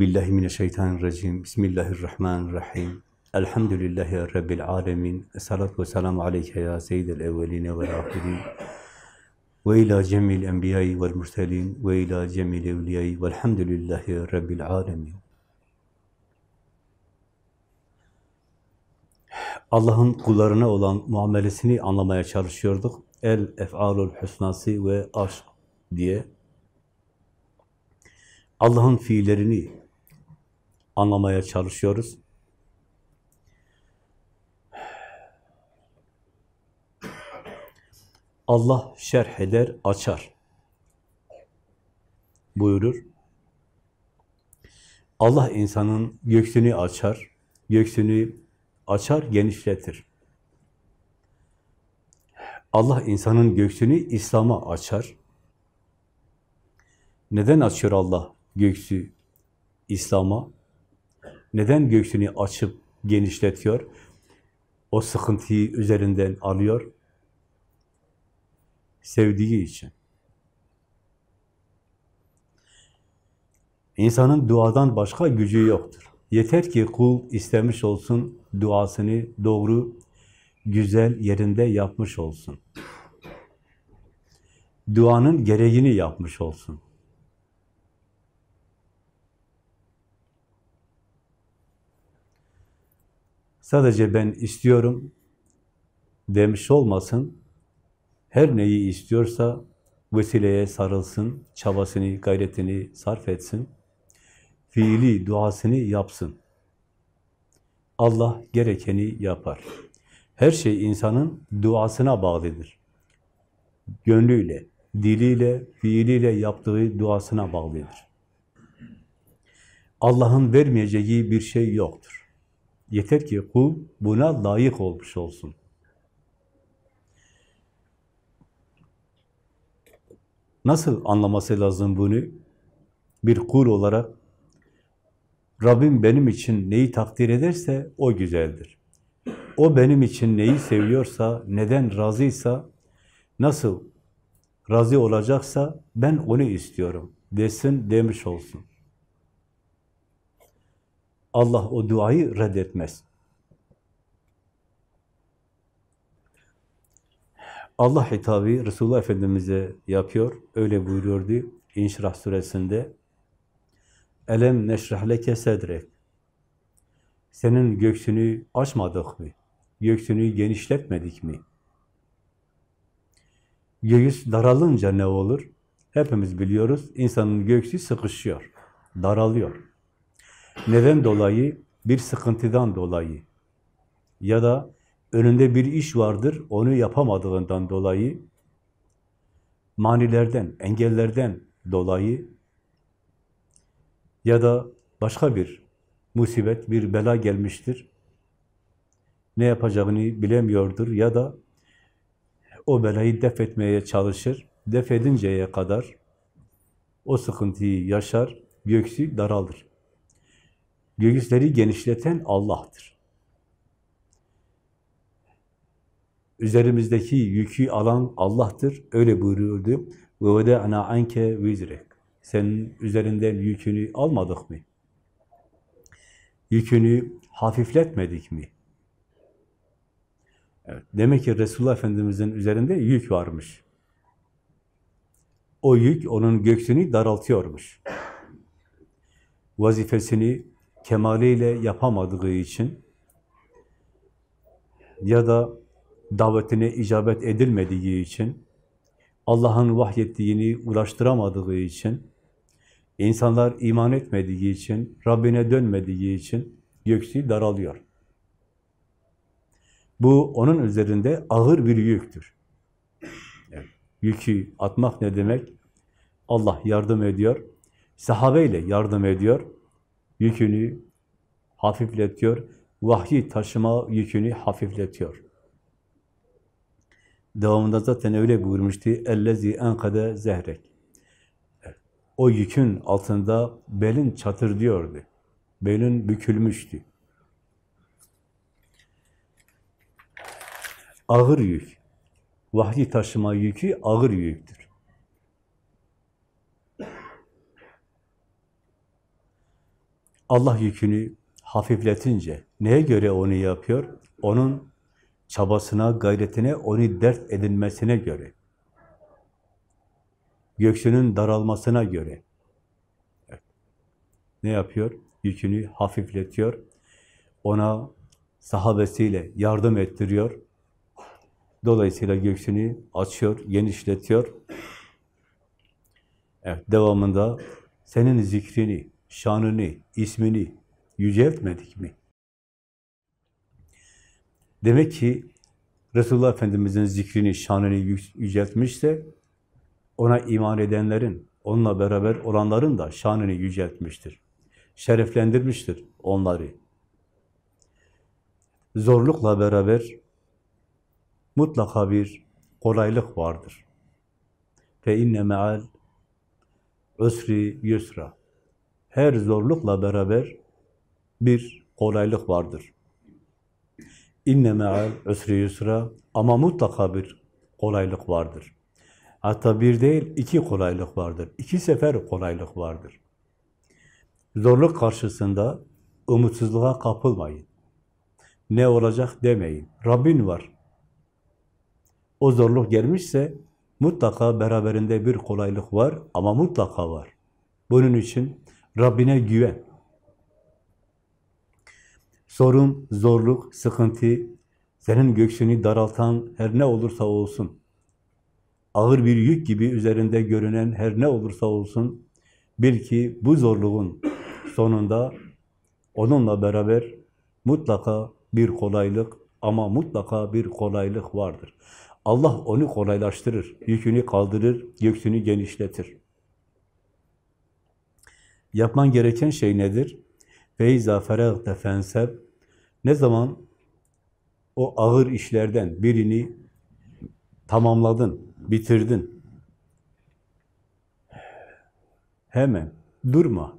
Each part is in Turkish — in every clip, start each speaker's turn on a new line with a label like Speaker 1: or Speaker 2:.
Speaker 1: Euzu billahi mineşşeytanirracim. Bismillahirrahmanirrahim. Elhamdülillahi rabbil alamin. Essalatu vesselamu aleyke ya seyyidel evvelin ve'l ahirin. Ve ila cemil enbiya'i ve'l murselin ve ila cemil evliya'i ve'lhamdülillahi rabbil alamin. Allah'ın kullarına olan muamelesini anlamaya çalışıyorduk. El ef'alul husnası ve aşk diye. Allah'ın fiillerini anlamaya çalışıyoruz. Allah şerh eder, açar buyurur. Allah insanın göksünü açar, göksünü açar, genişletir. Allah insanın göksünü İslam'a açar. Neden açıyor Allah göksü İslam'a? Neden göksünü açıp genişletiyor? O sıkıntıyı üzerinden alıyor. Sevdiği için. İnsanın duadan başka gücü yoktur. Yeter ki kul istemiş olsun, duasını doğru, güzel yerinde yapmış olsun. Duanın gereğini yapmış olsun. Sadece ben istiyorum demiş olmasın. Her neyi istiyorsa vesileye sarılsın, çabasını, gayretini sarf etsin. Fiili duasını yapsın. Allah gerekeni yapar. Her şey insanın duasına bağlıdır. Gönlüyle, diliyle, fiiliyle yaptığı duasına bağlıdır. Allah'ın vermeyeceği bir şey yoktur. Yeter ki kul buna layık olmuş olsun. Nasıl anlaması lazım bunu? Bir kul olarak Rabbim benim için neyi takdir ederse o güzeldir. O benim için neyi seviyorsa, neden razıysa, nasıl razı olacaksa ben onu istiyorum desin, demiş olsun. Allah o duayı reddetmez. Allah hitabı Resulullah Efendimiz'e yapıyor. Öyle buyuruyordu İnşirah suresinde. Elem neşrah leke sedrek. Senin göksünü açmadık mı? Göksünü genişletmedik mi? Göğüs daralınca ne olur? Hepimiz biliyoruz. İnsanın göğsü sıkışıyor, daralıyor. Neden dolayı? Bir sıkıntıdan dolayı. Ya da önünde bir iş vardır, onu yapamadığından dolayı, manilerden, engellerden dolayı ya da başka bir musibet, bir bela gelmiştir. Ne yapacağını bilemiyordur ya da o belayı def etmeye çalışır. Def edinceye kadar o sıkıntıyı yaşar, göksü daralır. Göğüsleri genişleten Allah'tır. Üzerimizdeki yükü alan Allah'tır. Öyle buyuruldu. ana anke vizrek. Senin üzerinden yükünü almadık mı? Yükünü hafifletmedik mi? Evet. Demek ki Resulullah Efendimiz'in üzerinde yük varmış. O yük onun göksünü daraltıyormuş. Vazifesini kemaliyle yapamadığı için ya da davetine icabet edilmediği için, Allah'ın vahyettiğini ulaştıramadığı için, insanlar iman etmediği için, Rabbine dönmediği için göksü daralıyor. Bu onun üzerinde ağır bir yüktür. Yükü atmak ne demek? Allah yardım ediyor, sahabeyle yardım ediyor, yükünü hafifletiyor, vahyi taşıma yükünü hafifletiyor. Devamında zaten öyle buyurmuştu. Ellezi enkade zehrek. O yükün altında belin çatır diyordu. Belin bükülmüştü. Ağır yük. Vahyi taşıma yükü ağır yüktür. Allah yükünü hafifletince neye göre onu yapıyor? Onun çabasına, gayretine, onu dert edinmesine göre. Göksünün daralmasına göre. Ne yapıyor? Yükünü hafifletiyor. Ona sahabesiyle yardım ettiriyor. Dolayısıyla göksünü açıyor, genişletiyor. Evet, devamında senin zikrini, şanını, ismini yüceltmedik mi? Demek ki Resulullah Efendimiz'in zikrini, şanını yüceltmişse ona iman edenlerin, onunla beraber olanların da şanını yüceltmiştir. Şereflendirmiştir onları. Zorlukla beraber mutlaka bir kolaylık vardır. Fe inne me'al usri. Her zorlukla beraber bir kolaylık vardır. İnne me'al usri yusra ama mutlaka bir kolaylık vardır. Hatta bir değil, iki kolaylık vardır. İki sefer kolaylık vardır. Zorluk karşısında umutsuzluğa kapılmayın. Ne olacak demeyin. Rabbin var. O zorluk gelmişse mutlaka beraberinde bir kolaylık var ama mutlaka var. Bunun için Rabbine güven. Sorun, zorluk, sıkıntı, senin göksünü daraltan her ne olursa olsun, ağır bir yük gibi üzerinde görünen her ne olursa olsun, bil ki bu zorluğun sonunda onunla beraber mutlaka bir kolaylık ama mutlaka bir kolaylık vardır. Allah onu kolaylaştırır, yükünü kaldırır, göksünü genişletir. Yapman gereken şey nedir? Feyza feragte fenseb Ne zaman o ağır işlerden birini tamamladın, bitirdin. Hemen durma.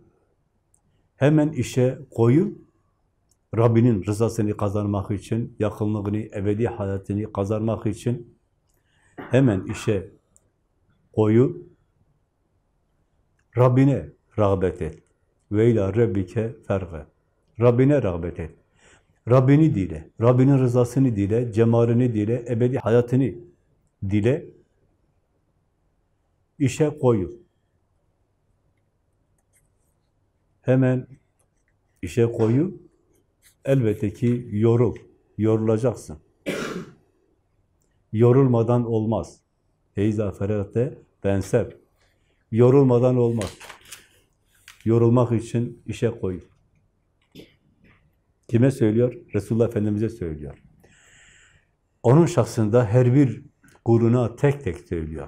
Speaker 1: Hemen işe koyul. Rabbinin rızasını kazanmak için, yakınlığını, ebedi hayatını kazanmak için hemen işe koyul. Rabbine rağbet et. Ve ila rabbike ferge. Rabbine rağbet et. Rabbini dile, Rabbinin rızasını dile, cemalini dile, ebedi hayatını dile, işe koyul. Hemen işe koyul, elbette ki yorul, yorulacaksın. Yorulmadan olmaz. Feyza ferahte benseb. Yorulmadan olmaz. Yorulmak için işe koyul. Kime söylüyor? Resulullah Efendimiz'e söylüyor. Onun şahsında her bir kuluna tek tek söylüyor.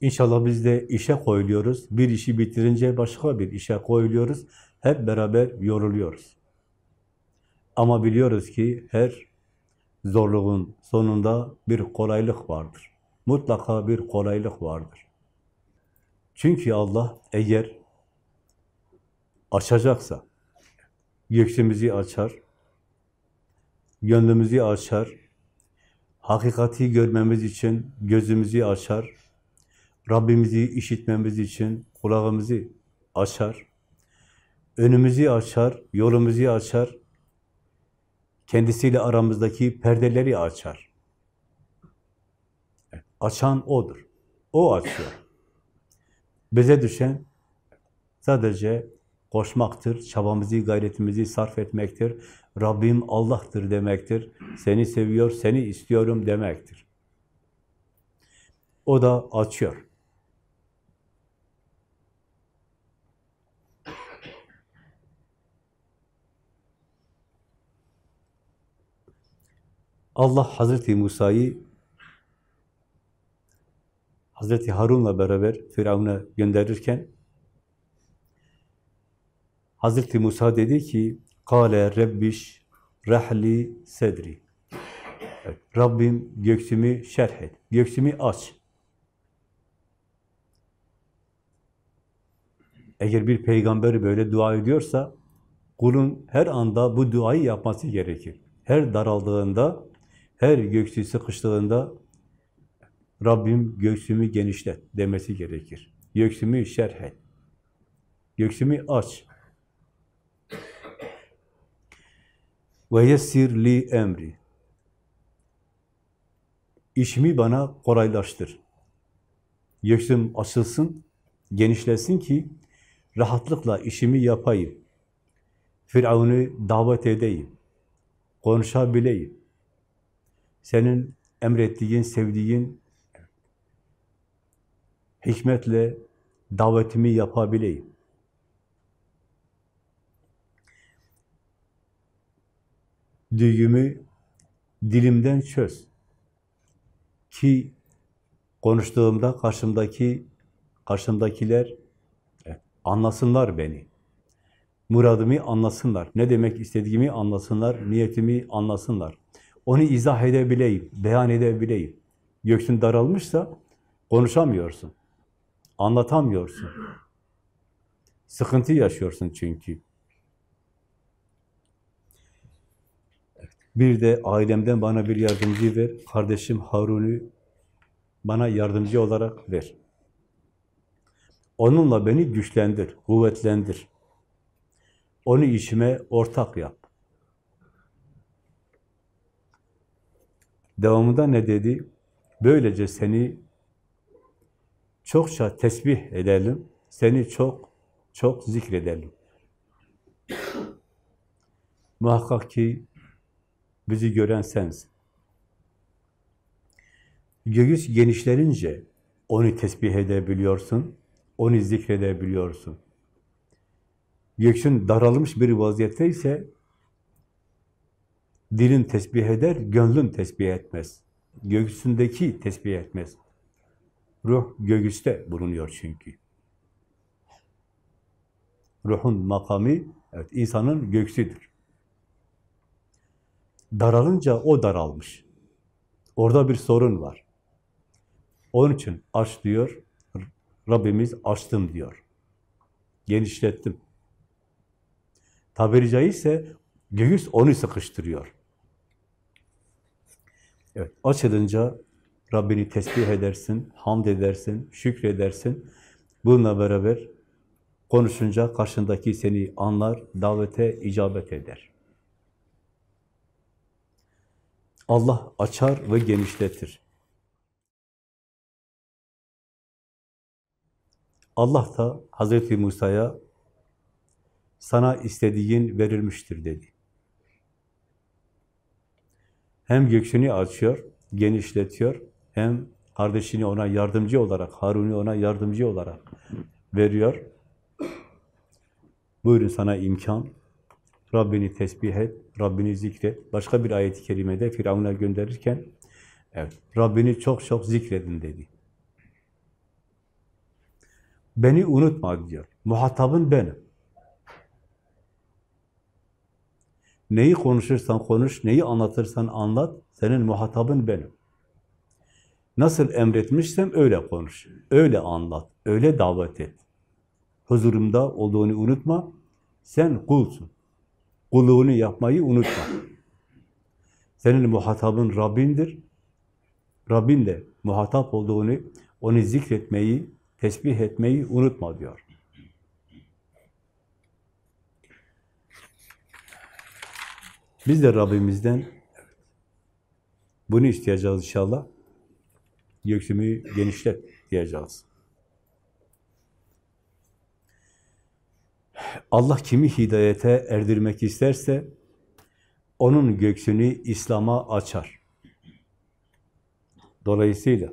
Speaker 1: İnşallah biz de işe koyuluyoruz. Bir işi bitirince başka bir işe koyuluyoruz. Hep beraber yoruluyoruz. Ama biliyoruz ki her zorluğun sonunda bir kolaylık vardır. Mutlaka bir kolaylık vardır. Çünkü Allah eğer açacaksa, göksümüzü açar, gönlümüzü açar, hakikati görmemiz için gözümüzü açar, Rabbimizi işitmemiz için kulağımızı açar, önümüzü açar, yolumuzu açar, kendisiyle aramızdaki perdeleri açar. Açan O'dur. O açıyor. Bize düşen sadece koşmaktır, çabamızı, gayretimizi sarf etmektir. Rabbim Allah'tır demektir. Seni seviyor, seni istiyorum demektir. O da açıyor. Allah Hazreti Musa'yı Hazreti Harun'la beraber Firavun'a gönderirken Hazreti Musa dedi ki Kale Rabbiş rahli sedri evet, Rabbim göksümü şerh et, göksümü aç. Eğer bir peygamber böyle dua ediyorsa kulun her anda bu duayı yapması gerekir. Her daraldığında her göksü sıkıştığında Rabbim göğsümü genişlet demesi gerekir. Göğsümü şerh et. Göksümü aç. Ve yessir li emri. İşimi bana kolaylaştır. Göksüm açılsın, genişlesin ki rahatlıkla işimi yapayım. Firavun'u davet edeyim. Konuşabileyim. Senin emrettiğin, sevdiğin hikmetle davetimi yapabileyim. Düğümü dilimden çöz. Ki konuştuğumda karşımdaki karşımdakiler anlasınlar beni. Muradımı anlasınlar. Ne demek istediğimi anlasınlar. Niyetimi anlasınlar. Onu izah edebileyim, beyan edebileyim. Göksün daralmışsa konuşamıyorsun. Anlatamıyorsun. Sıkıntı yaşıyorsun çünkü. Bir de ailemden bana bir yardımcı ver. Kardeşim Harun'u bana yardımcı olarak ver. Onunla beni güçlendir, kuvvetlendir. Onu işime ortak yap. Devamında ne dedi? Böylece seni çokça tesbih edelim, seni çok çok zikredelim. Muhakkak ki bizi gören sensin. Göğüs genişlerince onu tesbih edebiliyorsun, onu zikredebiliyorsun. Göğsün daralmış bir vaziyette ise dilin tesbih eder, gönlün tesbih etmez. Göğsündeki tesbih etmez. Ruh göğüste bulunuyor çünkü. Ruhun makamı, evet insanın göğsüdür. Daralınca o daralmış. Orada bir sorun var. Onun için aç diyor, Rabbimiz açtım diyor. Genişlettim. Tabiri caizse göğüs onu sıkıştırıyor. Evet, açılınca Rabbini tesbih edersin, hamd edersin, şükredersin. Bununla beraber konuşunca karşındaki seni anlar, davete icabet eder. Allah açar ve genişletir. Allah da Hazreti Musa'ya sana istediğin verilmiştir dedi. Hem göksünü açıyor, genişletiyor, hem kardeşini ona yardımcı olarak, Harun'u ona yardımcı olarak veriyor. Buyurun sana imkan, Rabbini tesbih et, Rabbini zikret. Başka bir ayet-i kerimede Firavun'a gönderirken, evet, Rabbini çok çok zikredin dedi. Beni unutma diyor. Muhatabın benim. Neyi konuşursan konuş, neyi anlatırsan anlat, senin muhatabın benim. Nasıl emretmişsem öyle konuş, öyle anlat, öyle davet et. Huzurumda olduğunu unutma, sen kulsun. Kulluğunu yapmayı unutma. Senin muhatabın Rabbindir. Rabbin de muhatap olduğunu, onu zikretmeyi, tesbih etmeyi unutma diyor. Biz de Rabbimizden bunu isteyeceğiz inşallah. Göksümü genişlet diyeceğiz. Allah kimi hidayete erdirmek isterse onun göksünü İslam'a açar. Dolayısıyla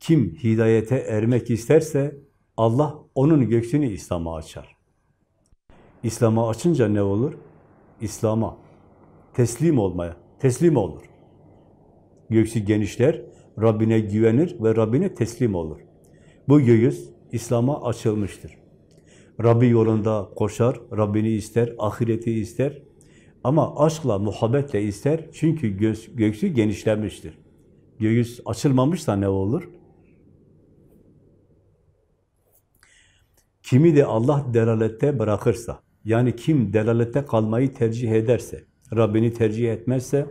Speaker 1: kim hidayete ermek isterse Allah onun göksünü İslam'a açar. İslam'a açınca ne olur? İslam'a teslim olmaya, teslim olur. Göksü genişler, Rabbine güvenir ve Rabbine teslim olur. Bu göğüs İslam'a açılmıştır. Rabbi yolunda koşar, Rabbini ister, ahireti ister. Ama aşkla, muhabbetle ister. Çünkü göz, göğsü genişlenmiştir. Göğüs açılmamışsa ne olur? Kimi de Allah delalette bırakırsa, yani kim delalette kalmayı tercih ederse, Rabbini tercih etmezse,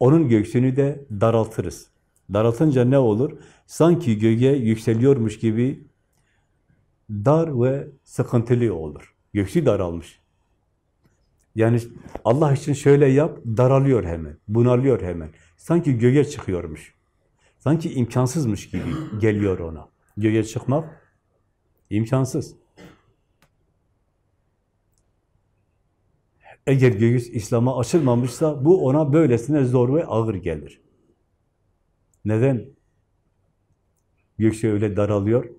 Speaker 1: onun göğsünü de daraltırız. Daraltınca ne olur? Sanki göğe yükseliyormuş gibi dar ve sıkıntılı olur. Göksü daralmış. Yani Allah için şöyle yap, daralıyor hemen, bunalıyor hemen. Sanki göğe çıkıyormuş. Sanki imkansızmış gibi geliyor ona. Göğe çıkmak imkansız. Eğer göğüs İslam'a açılmamışsa bu ona böylesine zor ve ağır gelir. Neden? Gökçe öyle daralıyor.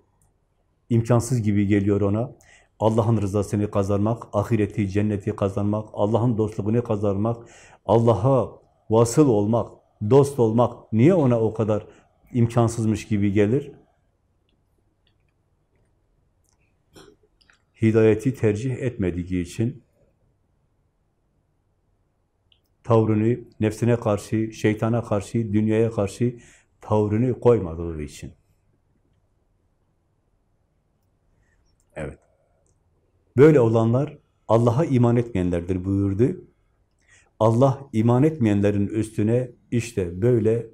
Speaker 1: İmkansız gibi geliyor ona. Allah'ın rızasını kazanmak, ahireti, cenneti kazanmak, Allah'ın dostluğunu kazanmak, Allah'a vasıl olmak, dost olmak niye ona o kadar imkansızmış gibi gelir? Hidayeti tercih etmediği için tavrını nefsine karşı, şeytana karşı, dünyaya karşı tavrını koymadığı için. Evet. Böyle olanlar Allah'a iman etmeyenlerdir buyurdu. Allah iman etmeyenlerin üstüne işte böyle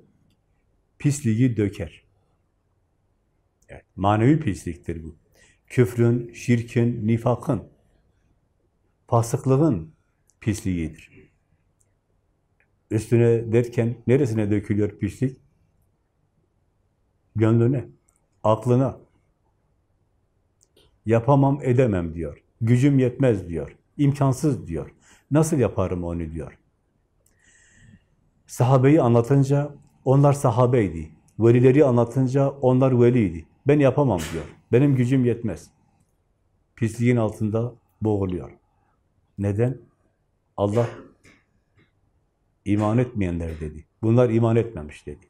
Speaker 1: pisliği döker. Evet, manevi pisliktir bu. Küfrün, şirkin, nifakın, fasıklığın pisliğidir. Üstüne derken neresine dökülüyor pislik? Gönlüne, aklına. Yapamam, edemem diyor. Gücüm yetmez diyor. İmkansız diyor. Nasıl yaparım onu diyor. Sahabeyi anlatınca onlar sahabeydi. Velileri anlatınca onlar veliydi. Ben yapamam diyor. Benim gücüm yetmez. Pisliğin altında boğuluyor. Neden? Allah iman etmeyenler dedi. Bunlar iman etmemiş dedi.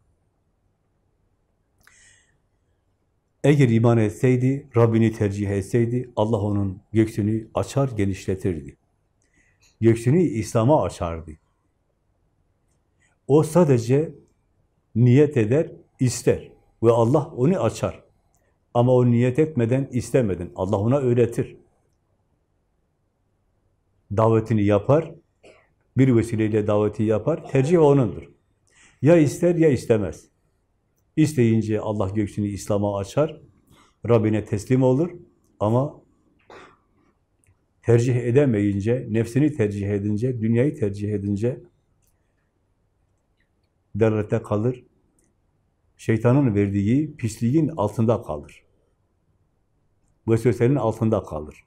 Speaker 1: Eğer iman etseydi, Rabbini tercih etseydi, Allah onun göksünü açar, genişletirdi. Göksünü İslam'a açardı. O sadece niyet eder, ister. Ve Allah onu açar. Ama o niyet etmeden, istemeden Allah ona öğretir. Davetini yapar, bir vesileyle daveti yapar, tercih onundur. Ya ister ya istemez. İsteyince Allah göksünü İslam'a açar, Rabbine teslim olur ama tercih edemeyince, nefsini tercih edince, dünyayı tercih edince derlete kalır, şeytanın verdiği pisliğin altında kalır. Vesvesenin altında kalır.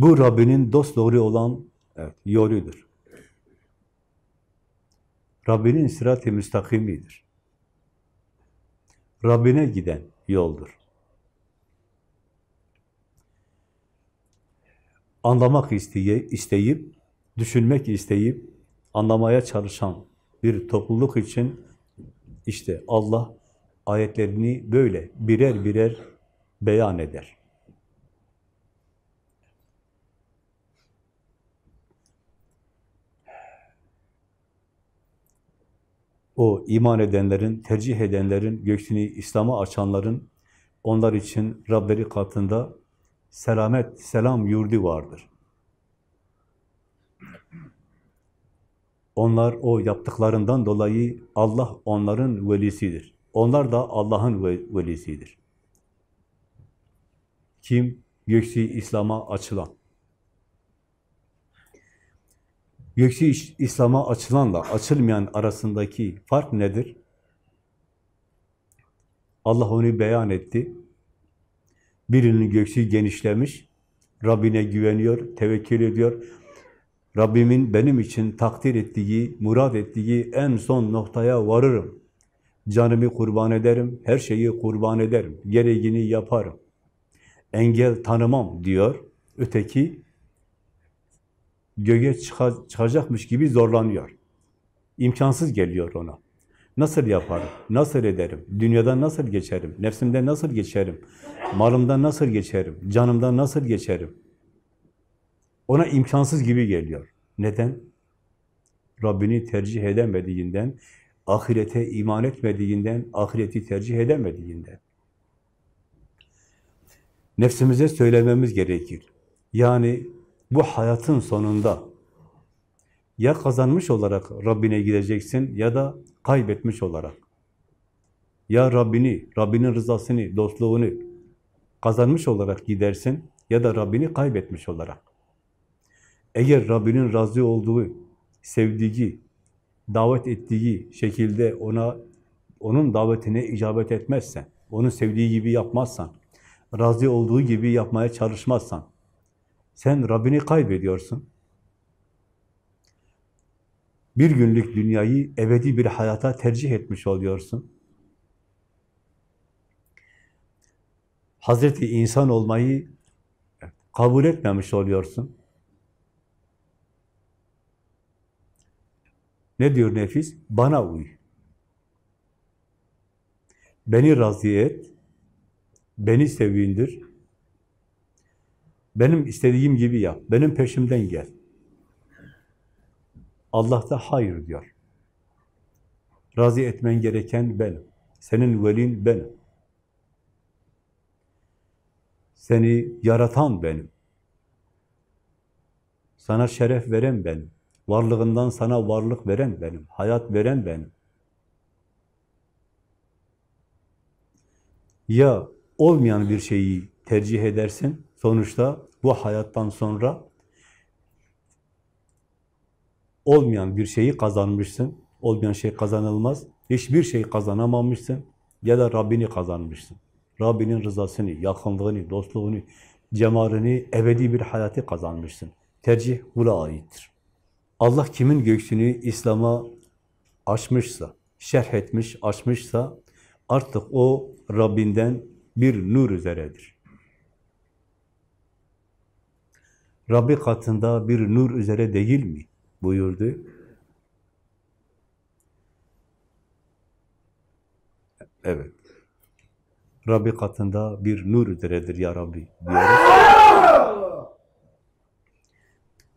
Speaker 1: Bu Rabbinin dost doğru olan evet, yoludur. Rabbinin sırat-ı müstakimidir. Rabbine giden yoldur. Anlamak isteye, isteyip, düşünmek isteyip, anlamaya çalışan bir topluluk için işte Allah ayetlerini böyle birer birer beyan eder. O iman edenlerin, tercih edenlerin, göksünü İslam'a açanların, onlar için Rableri katında selamet, selam yurdu vardır. Onlar o yaptıklarından dolayı Allah onların velisidir. Onlar da Allah'ın velisidir. Kim? Göksü İslam'a açılan. Göksü İslam'a açılanla açılmayan arasındaki fark nedir? Allah onu beyan etti. Birinin göksü genişlemiş, Rabbine güveniyor, tevekkül ediyor. Rabbimin benim için takdir ettiği, murad ettiği en son noktaya varırım. Canımı kurban ederim, her şeyi kurban ederim, gereğini yaparım. Engel tanımam diyor. Öteki göğe çıkacakmış gibi zorlanıyor. İmkansız geliyor ona. Nasıl yaparım? Nasıl ederim? Dünyada nasıl geçerim? Nefsimden nasıl geçerim? Malımdan nasıl geçerim? Canımdan nasıl geçerim? Ona imkansız gibi geliyor. Neden? Rabbini tercih edemediğinden, ahirete iman etmediğinden, ahireti tercih edemediğinden. Nefsimize söylememiz gerekir. Yani bu hayatın sonunda Ya kazanmış olarak Rabbine gideceksin ya da kaybetmiş olarak. Ya Rabbini, Rabbinin rızasını, dostluğunu kazanmış olarak gidersin ya da Rabbini kaybetmiş olarak. Eğer Rabbinin razı olduğu, sevdiği, davet ettiği şekilde ona onun davetine icabet etmezsen, onun sevdiği gibi yapmazsan, razı olduğu gibi yapmaya çalışmazsan, sen Rabbini kaybediyorsun. Bir günlük dünyayı ebedi bir hayata tercih etmiş oluyorsun. Hazreti insan olmayı kabul etmemiş oluyorsun. Ne diyor nefis? Bana uy. Beni razı et. Beni sevindir. Benim istediğim gibi yap. Benim peşimden gel. Allah da hayır diyor. Razı etmen gereken benim. Senin velin benim. Seni yaratan benim. Sana şeref veren benim. Varlığından sana varlık veren benim. Hayat veren benim. Ya olmayan bir şeyi tercih edersin, sonuçta bu hayattan sonra olmayan bir şeyi kazanmışsın. Olmayan şey kazanılmaz. Hiçbir şey kazanamamışsın ya da Rabbini kazanmışsın. Rabbinin rızasını, yakınlığını, dostluğunu, cemalini, ebedi bir hayatı kazanmışsın. Tercih buna aittir. Allah kimin göğsünü İslam'a açmışsa, şerh etmiş, açmışsa artık o Rabbinden bir nur üzeredir. Rabbi katında bir nur üzere değil mi? buyurdu. Evet. Rabbi katında bir nur üzeredir ya Rabbi diyoruz.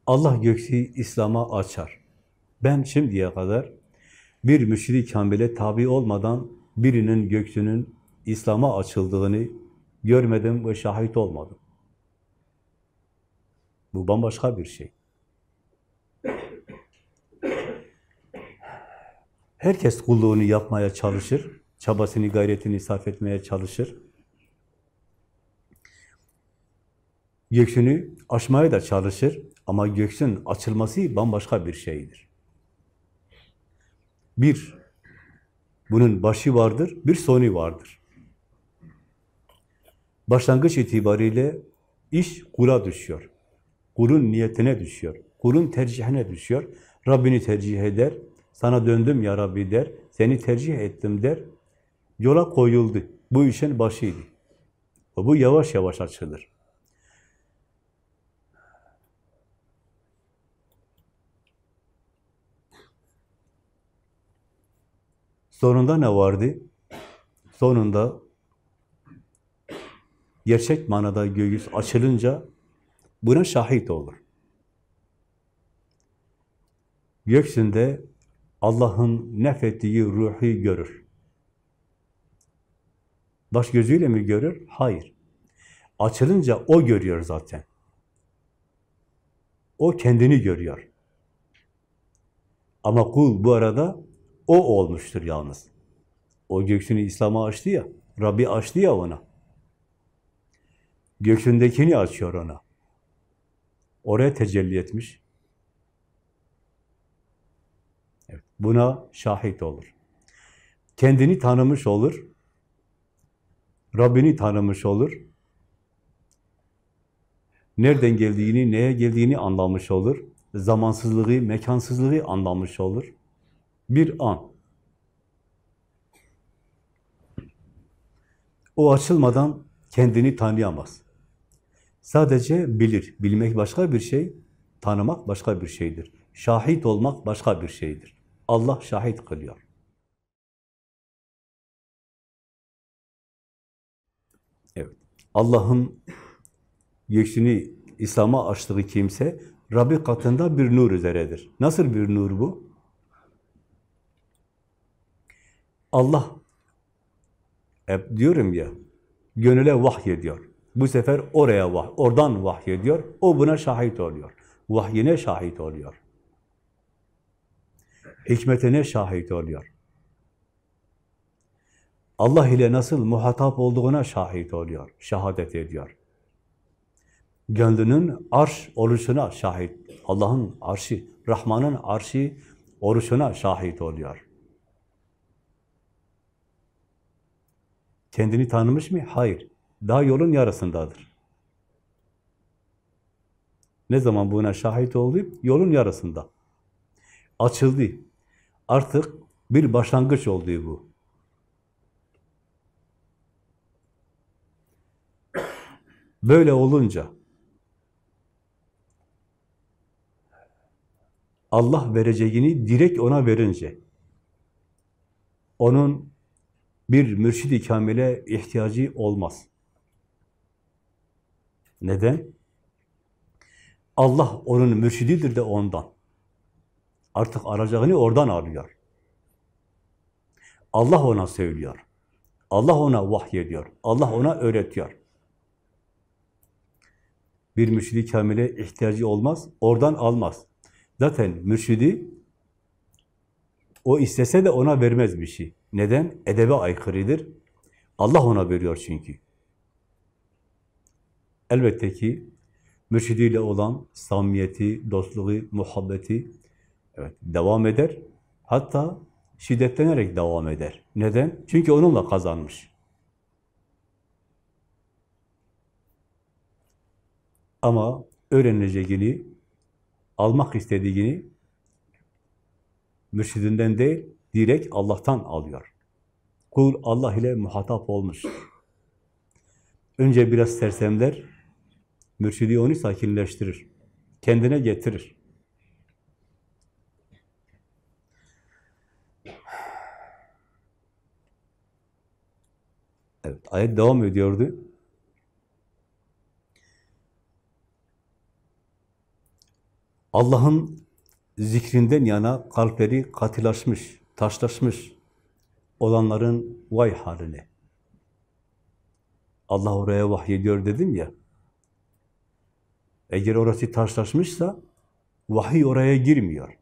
Speaker 1: Allah göksü İslam'a açar. Ben şimdiye kadar bir müşrik kamile tabi olmadan birinin göksünün İslam'a açıldığını görmedim ve şahit olmadım. Bu bambaşka bir şey. Herkes kulluğunu yapmaya çalışır, çabasını, gayretini sarf etmeye çalışır. Göksünü aşmaya da çalışır ama göksün açılması bambaşka bir şeydir. Bir, bunun başı vardır, bir sonu vardır. Başlangıç itibariyle iş kula düşüyor. Kulun niyetine düşüyor. Kulun tercihine düşüyor. Rabbini tercih eder. Sana döndüm ya Rabbi der. Seni tercih ettim der. Yola koyuldu. Bu işin başıydı. Bu yavaş yavaş açılır. Sonunda ne vardı? Sonunda gerçek manada göğüs açılınca buna şahit olur. Göksünde Allah'ın nefettiği ruhu görür. Baş gözüyle mi görür? Hayır. Açılınca o görüyor zaten. O kendini görüyor. Ama kul bu arada o olmuştur yalnız. O göksünü İslam'a açtı ya, Rabbi açtı ya ona. Göksündekini açıyor ona. Oraya tecelli etmiş. Evet, buna şahit olur. Kendini tanımış olur. Rabbini tanımış olur. Nereden geldiğini, neye geldiğini anlamış olur. Zamansızlığı, mekansızlığı anlamış olur. Bir an. O açılmadan kendini tanıyamaz. Sadece bilir. Bilmek başka bir şey, tanımak başka bir şeydir. Şahit olmak başka bir şeydir. Allah şahit kılıyor. Evet. Allah'ın göğsünü İslam'a açtığı kimse Rabbi katında bir nur üzeredir. Nasıl bir nur bu? Allah hep diyorum ya gönüle vahyediyor. Bu sefer oraya vah, oradan vahyediyor. O buna şahit oluyor. Vahyine şahit oluyor. hikmetine şahit oluyor. Allah ile nasıl muhatap olduğuna şahit oluyor, şehadet ediyor. Gönlünün arş oluşuna şahit, Allah'ın arşi, Rahman'ın arşi oluşuna şahit oluyor. Kendini tanımış mı? Hayır. Daha yolun yarısındadır. Ne zaman buna şahit oldu? Yolun yarısında. Açıldı. Artık bir başlangıç oldu bu. Böyle olunca Allah vereceğini direkt ona verince onun bir mürşid-i kamile ihtiyacı olmaz. Neden? Allah onun mürşididir de ondan. Artık aracağını oradan arıyor. Allah ona söylüyor. Allah ona vahyediyor. Allah ona öğretiyor. Bir mürşidi kamile ihtiyacı olmaz, oradan almaz. Zaten mürşidi o istese de ona vermez bir şey. Neden? Edebe aykırıdır. Allah ona veriyor çünkü. Elbette ki mürşidiyle olan samimiyeti, dostluğu, muhabbeti evet, devam eder. Hatta şiddetlenerek devam eder. Neden? Çünkü onunla kazanmış. Ama öğreneceğini, almak istediğini mürşidinden değil, direkt Allah'tan alıyor. Kul Allah ile muhatap olmuş. Önce biraz sersemler, mürşidi onu sakinleştirir. Kendine getirir. Evet, ayet devam ediyordu. Allah'ın zikrinden yana kalpleri katılaşmış, taşlaşmış olanların vay haline. Allah oraya vahyediyor dedim ya. Eğer orası taşlaşmışsa vahiy oraya girmiyor.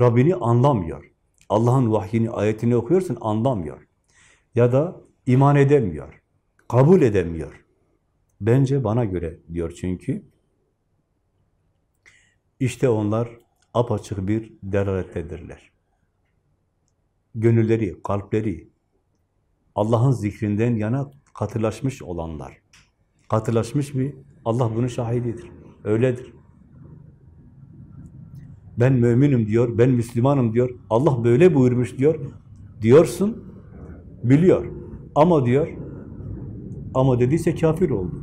Speaker 1: Rabbini anlamıyor. Allah'ın vahyini, ayetini okuyorsun anlamıyor. Ya da iman edemiyor. Kabul edemiyor. Bence bana göre diyor çünkü. İşte onlar apaçık bir delalettedirler. Gönülleri, kalpleri Allah'ın zikrinden yana katılaşmış olanlar. Katılaşmış mı? Allah bunun şahididir. Öyledir. Ben müminim diyor, ben Müslümanım diyor. Allah böyle buyurmuş diyor. Diyorsun, biliyor. Ama diyor, ama dediyse kafir oldu.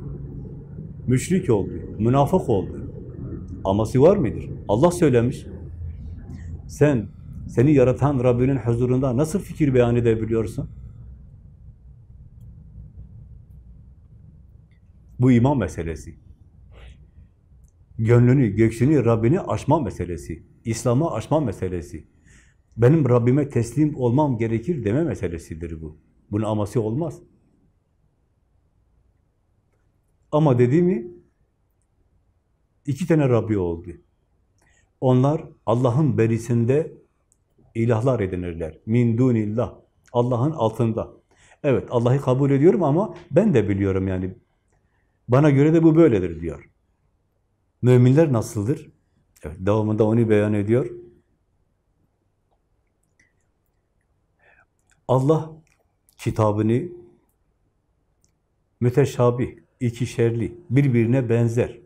Speaker 1: Müşrik oldu, münafık oldu. Aması var mıdır? Allah söylemiş. Sen, seni yaratan Rabbinin huzurunda nasıl fikir beyan edebiliyorsun? Bu iman meselesi. Gönlünü, göksünü Rabbini aşma meselesi. İslam'a aşma meselesi. Benim Rabbime teslim olmam gerekir deme meselesidir bu. Bunun aması olmaz. Ama dedi mi, iki tane Rabbi oldu. Onlar Allah'ın berisinde ilahlar edinirler. Min dunillah. Allah'ın altında. Evet, Allah'ı kabul ediyorum ama ben de biliyorum yani. Bana göre de bu böyledir diyor. Müminler nasıldır? Evet, devamında onu beyan ediyor. Allah kitabını müteşabih, ikişerli, birbirine benzer.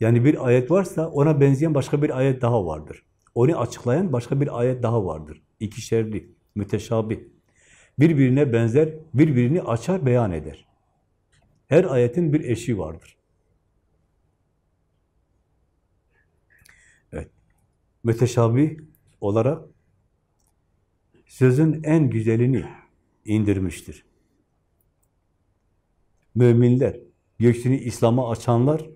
Speaker 1: Yani bir ayet varsa ona benzeyen başka bir ayet daha vardır. Onu açıklayan başka bir ayet daha vardır. İkişerli, müteşabih. Birbirine benzer, birbirini açar, beyan eder. Her ayetin bir eşi vardır. Evet. Müteşabih olarak sözün en güzelini indirmiştir. Müminler, göksünü İslam'a açanlar,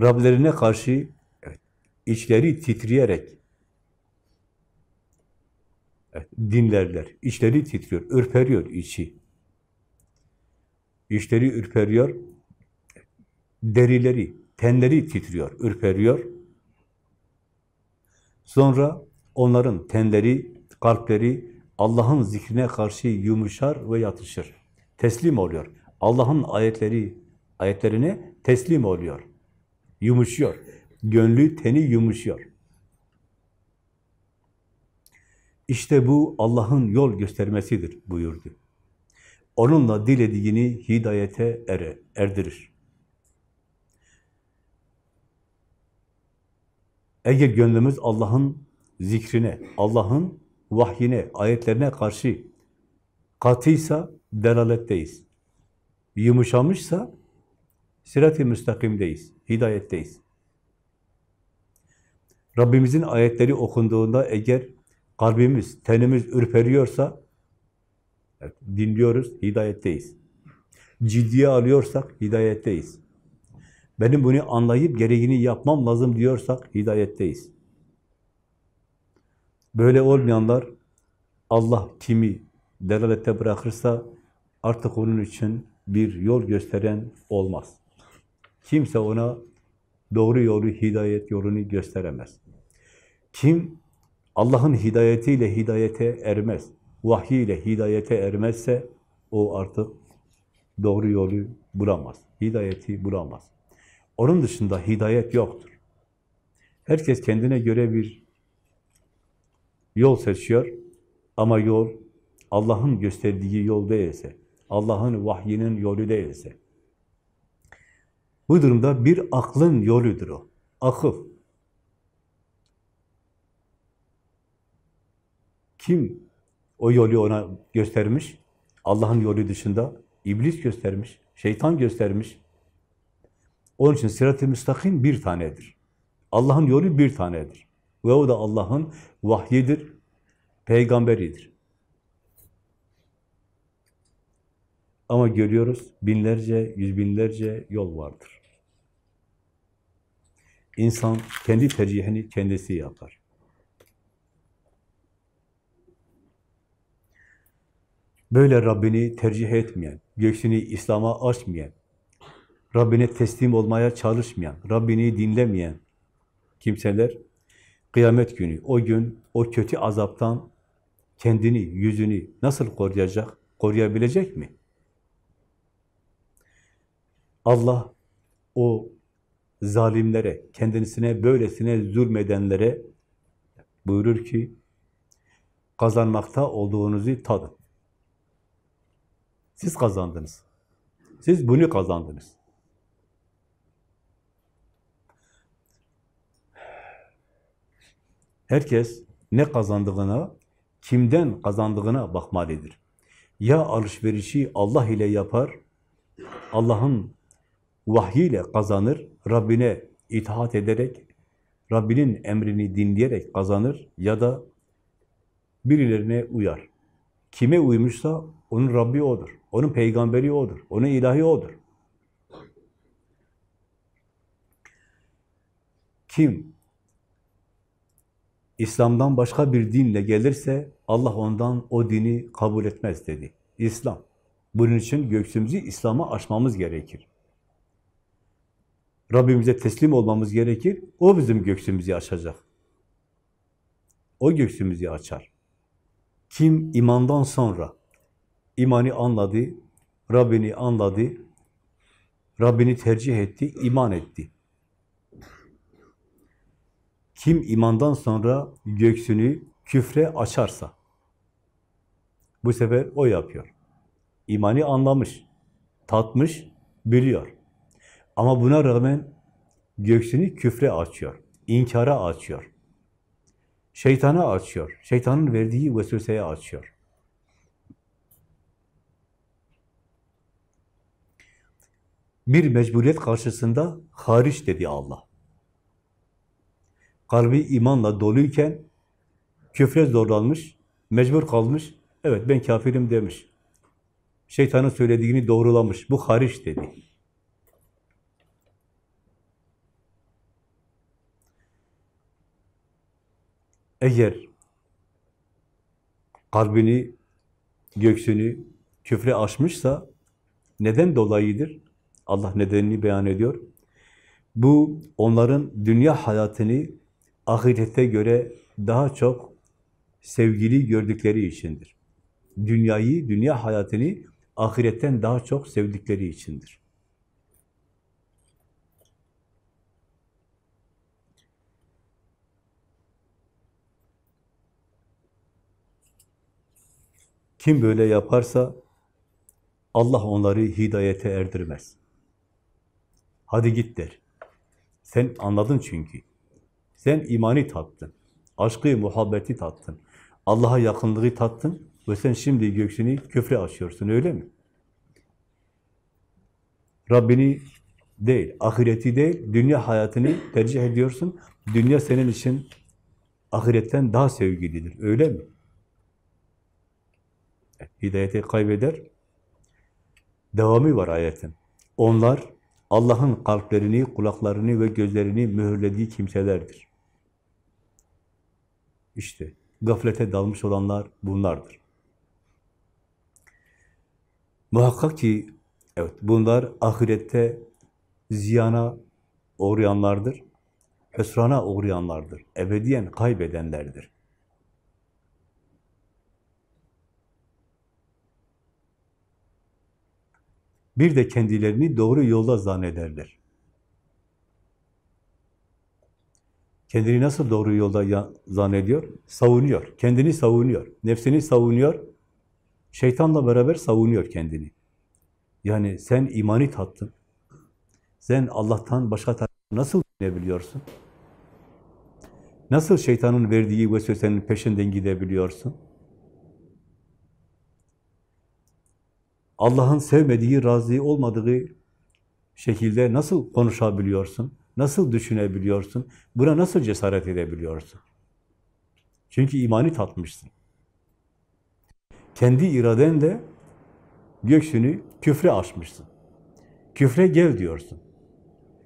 Speaker 1: Rablerine karşı evet, içleri titreyerek evet, dinlerler. İçleri titriyor, ürperiyor içi. İçleri ürperiyor, derileri, tenleri titriyor, ürperiyor. Sonra onların tenleri, kalpleri Allah'ın zikrine karşı yumuşar ve yatışır. Teslim oluyor. Allah'ın ayetleri, ayetlerine teslim oluyor. Yumuşuyor. Gönlü, teni yumuşuyor. İşte bu Allah'ın yol göstermesidir buyurdu. Onunla dilediğini hidayete ere, erdirir. Eğer gönlümüz Allah'ın zikrine, Allah'ın vahyine, ayetlerine karşı katıysa delaletteyiz. Yumuşamışsa sirat-i müstakimdeyiz, hidayetteyiz. Rabbimizin ayetleri okunduğunda eğer kalbimiz, tenimiz ürperiyorsa dinliyoruz, hidayetteyiz. Ciddiye alıyorsak hidayetteyiz. Benim bunu anlayıp gereğini yapmam lazım diyorsak hidayetteyiz. Böyle olmayanlar Allah kimi delalette bırakırsa artık onun için bir yol gösteren olmaz. Kimse ona doğru yolu, hidayet yolunu gösteremez. Kim Allah'ın hidayetiyle hidayete ermez, vahyiyle hidayete ermezse o artık doğru yolu bulamaz, hidayeti bulamaz. Onun dışında hidayet yoktur. Herkes kendine göre bir yol seçiyor ama yol Allah'ın gösterdiği yol değilse, Allah'ın vahyinin yolu değilse, bu durumda bir aklın yoludur o. Akıl. Kim o yolu ona göstermiş? Allah'ın yolu dışında iblis göstermiş, şeytan göstermiş. Onun için sirat-i müstakim bir tanedir. Allah'ın yolu bir tanedir. Ve o da Allah'ın vahyidir, peygamberidir. Ama görüyoruz binlerce, yüz binlerce yol vardır. İnsan kendi tercihini kendisi yapar. Böyle Rabbini tercih etmeyen, göğsünü İslam'a açmayan, Rabbine teslim olmaya çalışmayan, Rabbini dinlemeyen kimseler kıyamet günü, o gün o kötü azaptan kendini, yüzünü nasıl koruyacak, koruyabilecek mi? Allah o zalimlere, kendisine böylesine zulmedenlere buyurur ki kazanmakta olduğunuzu tadın. Siz kazandınız. Siz bunu kazandınız. Herkes ne kazandığına, kimden kazandığına bakmalıdır. Ya alışverişi Allah ile yapar, Allah'ın vahyiyle kazanır, Rabbine itaat ederek, Rabbinin emrini dinleyerek kazanır ya da birilerine uyar. Kime uymuşsa onun Rabbi odur, onun peygamberi odur, onun ilahi odur. Kim İslam'dan başka bir dinle gelirse Allah ondan o dini kabul etmez dedi. İslam. Bunun için göksümüzü İslam'a açmamız gerekir. Rabbimize teslim olmamız gerekir. O bizim göksümüzü açacak. O göksümüzü açar. Kim imandan sonra imanı anladı, Rabbini anladı, Rabbini tercih etti, iman etti. Kim imandan sonra göksünü küfre açarsa, bu sefer o yapıyor. İmanı anlamış, tatmış, biliyor. Ama buna rağmen göksünü küfre açıyor, inkara açıyor. Şeytana açıyor, şeytanın verdiği vesveseye açıyor. Bir mecburiyet karşısında hariç dedi Allah kalbi imanla doluyken küfre zorlanmış, mecbur kalmış, evet ben kafirim demiş. Şeytanın söylediğini doğrulamış, bu hariç dedi. Eğer kalbini, göksünü küfre açmışsa neden dolayıdır? Allah nedenini beyan ediyor. Bu onların dünya hayatını ahirete göre daha çok sevgili gördükleri içindir. Dünyayı, dünya hayatını ahiretten daha çok sevdikleri içindir. Kim böyle yaparsa Allah onları hidayete erdirmez. Hadi git der. Sen anladın çünkü. Sen imani tattın. Aşkı, muhabbeti tattın. Allah'a yakınlığı tattın ve sen şimdi göksünü küfre açıyorsun öyle mi? Rabbini değil, ahireti değil, dünya hayatını tercih ediyorsun. Dünya senin için ahiretten daha sevgilidir. Öyle mi? Hidayeti kaybeder. Devamı var ayetin. Onlar Allah'ın kalplerini, kulaklarını ve gözlerini mühürlediği kimselerdir. İşte gaflete dalmış olanlar bunlardır. Muhakkak ki evet bunlar ahirette ziyana uğrayanlardır. Hüsrana uğrayanlardır. Ebediyen kaybedenlerdir. Bir de kendilerini doğru yolda zannederler. Kendini nasıl doğru yolda zannediyor? Savunuyor. Kendini savunuyor. Nefsini savunuyor. Şeytanla beraber savunuyor kendini. Yani sen imani tattın. Sen Allah'tan başka nasıl bilebiliyorsun? Nasıl şeytanın verdiği vesvesenin peşinden gidebiliyorsun? Allah'ın sevmediği, razı olmadığı şekilde nasıl konuşabiliyorsun? Nasıl düşünebiliyorsun? Buna nasıl cesaret edebiliyorsun? Çünkü imani tatmışsın. Kendi iradenle göksünü küfre açmışsın. Küfre gel diyorsun.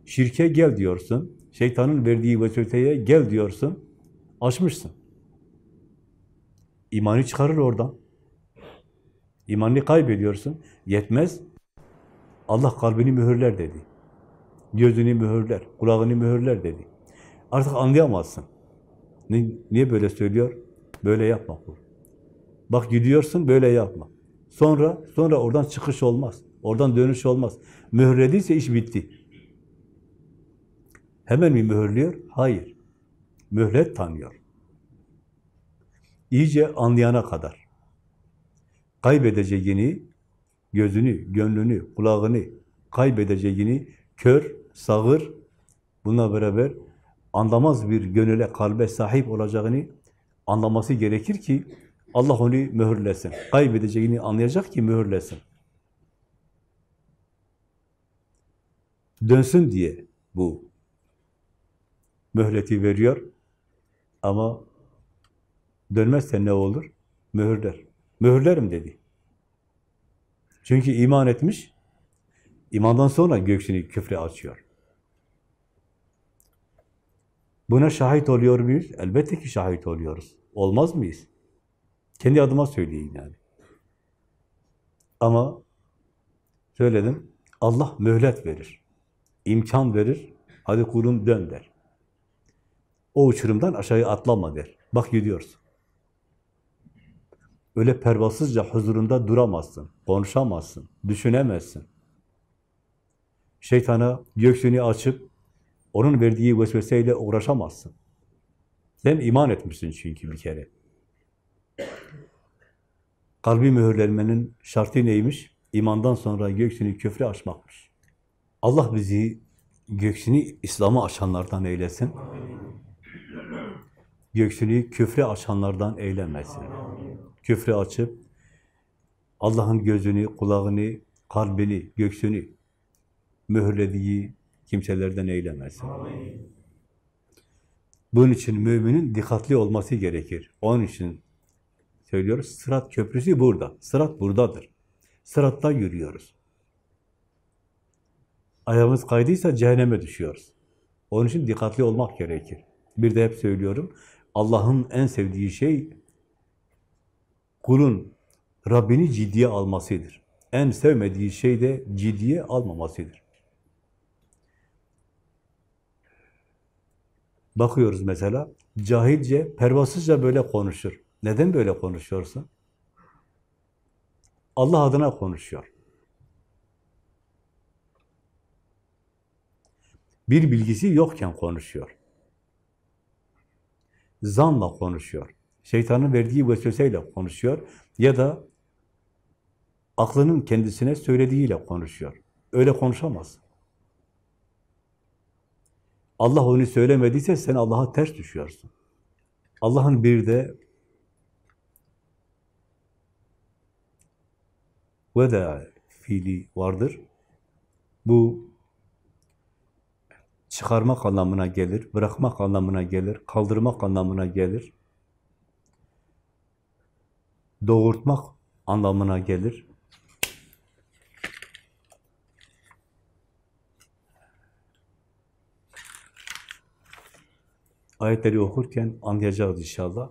Speaker 1: Şirke gel diyorsun. Şeytanın verdiği vesveteye gel diyorsun. Açmışsın. İmanı çıkarır oradan. İmanını kaybediyorsun. Yetmez. Allah kalbini mühürler dedi. Gözünü mühürler, kulağını mühürler dedi. Artık anlayamazsın. Niye böyle söylüyor? Böyle yapma. Bak gidiyorsun, böyle yapma. Sonra, sonra oradan çıkış olmaz. Oradan dönüş olmaz. Mühürlediyse iş bitti. Hemen mi mühürlüyor? Hayır. Mühlet tanıyor. İyice anlayana kadar. Kaybedeceğini, gözünü, gönlünü, kulağını kaybedeceğini kör, sağır, bununla beraber anlamaz bir gönüle, kalbe sahip olacağını anlaması gerekir ki Allah onu mühürlesin. Kaybedeceğini anlayacak ki mühürlesin. Dönsün diye bu mühleti veriyor ama dönmezse ne olur? Mühürler. Mühürlerim dedi. Çünkü iman etmiş, imandan sonra göksünü küfre açıyor. Buna şahit oluyor muyuz? Elbette ki şahit oluyoruz. Olmaz mıyız? Kendi adıma söyleyeyim yani. Ama söyledim, Allah mühlet verir. imkan verir. Hadi kulum dön der. O uçurumdan aşağıya atlama der. Bak gidiyorsun. Öyle pervasızca huzurunda duramazsın, konuşamazsın, düşünemezsin. Şeytana göksünü açıp onun verdiği vesveseyle uğraşamazsın. Sen iman etmişsin çünkü bir kere. Kalbi mühürlenmenin şartı neymiş? İmandan sonra göksünü küfre açmakmış. Allah bizi göksünü İslam'a açanlardan eylesin. Göksünü küfre açanlardan eylemesin. Küfre açıp Allah'ın gözünü, kulağını, kalbini, göksünü mühürlediği kimselerden eylemesin. Bunun için müminin dikkatli olması gerekir. Onun için söylüyoruz, sırat köprüsü burada. Sırat buradadır. Sıratta yürüyoruz. Ayağımız kaydıysa cehenneme düşüyoruz. Onun için dikkatli olmak gerekir. Bir de hep söylüyorum, Allah'ın en sevdiği şey kulun Rabbini ciddiye almasıdır. En sevmediği şey de ciddiye almamasıdır. Bakıyoruz mesela, cahilce, pervasızca böyle konuşur. Neden böyle konuşuyorsun? Allah adına konuşuyor. Bir bilgisi yokken konuşuyor. Zanla konuşuyor. Şeytanın verdiği vesveseyle konuşuyor. Ya da aklının kendisine söylediğiyle konuşuyor. Öyle konuşamaz. Allah onu söylemediyse sen Allah'a ters düşüyorsun. Allah'ın bir de veda fiili vardır. Bu çıkarmak anlamına gelir, bırakmak anlamına gelir, kaldırmak anlamına gelir. Doğurtmak anlamına gelir. Ayetleri okurken anlayacağız inşallah.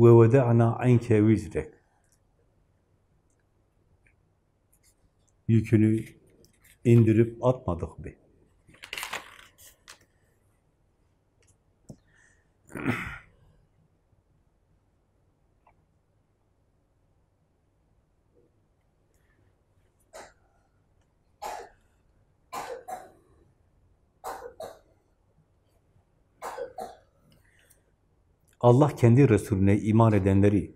Speaker 1: ve veda'na anke vizrek. Yükünü indirip atmadık mı? Allah kendi Resulüne iman edenleri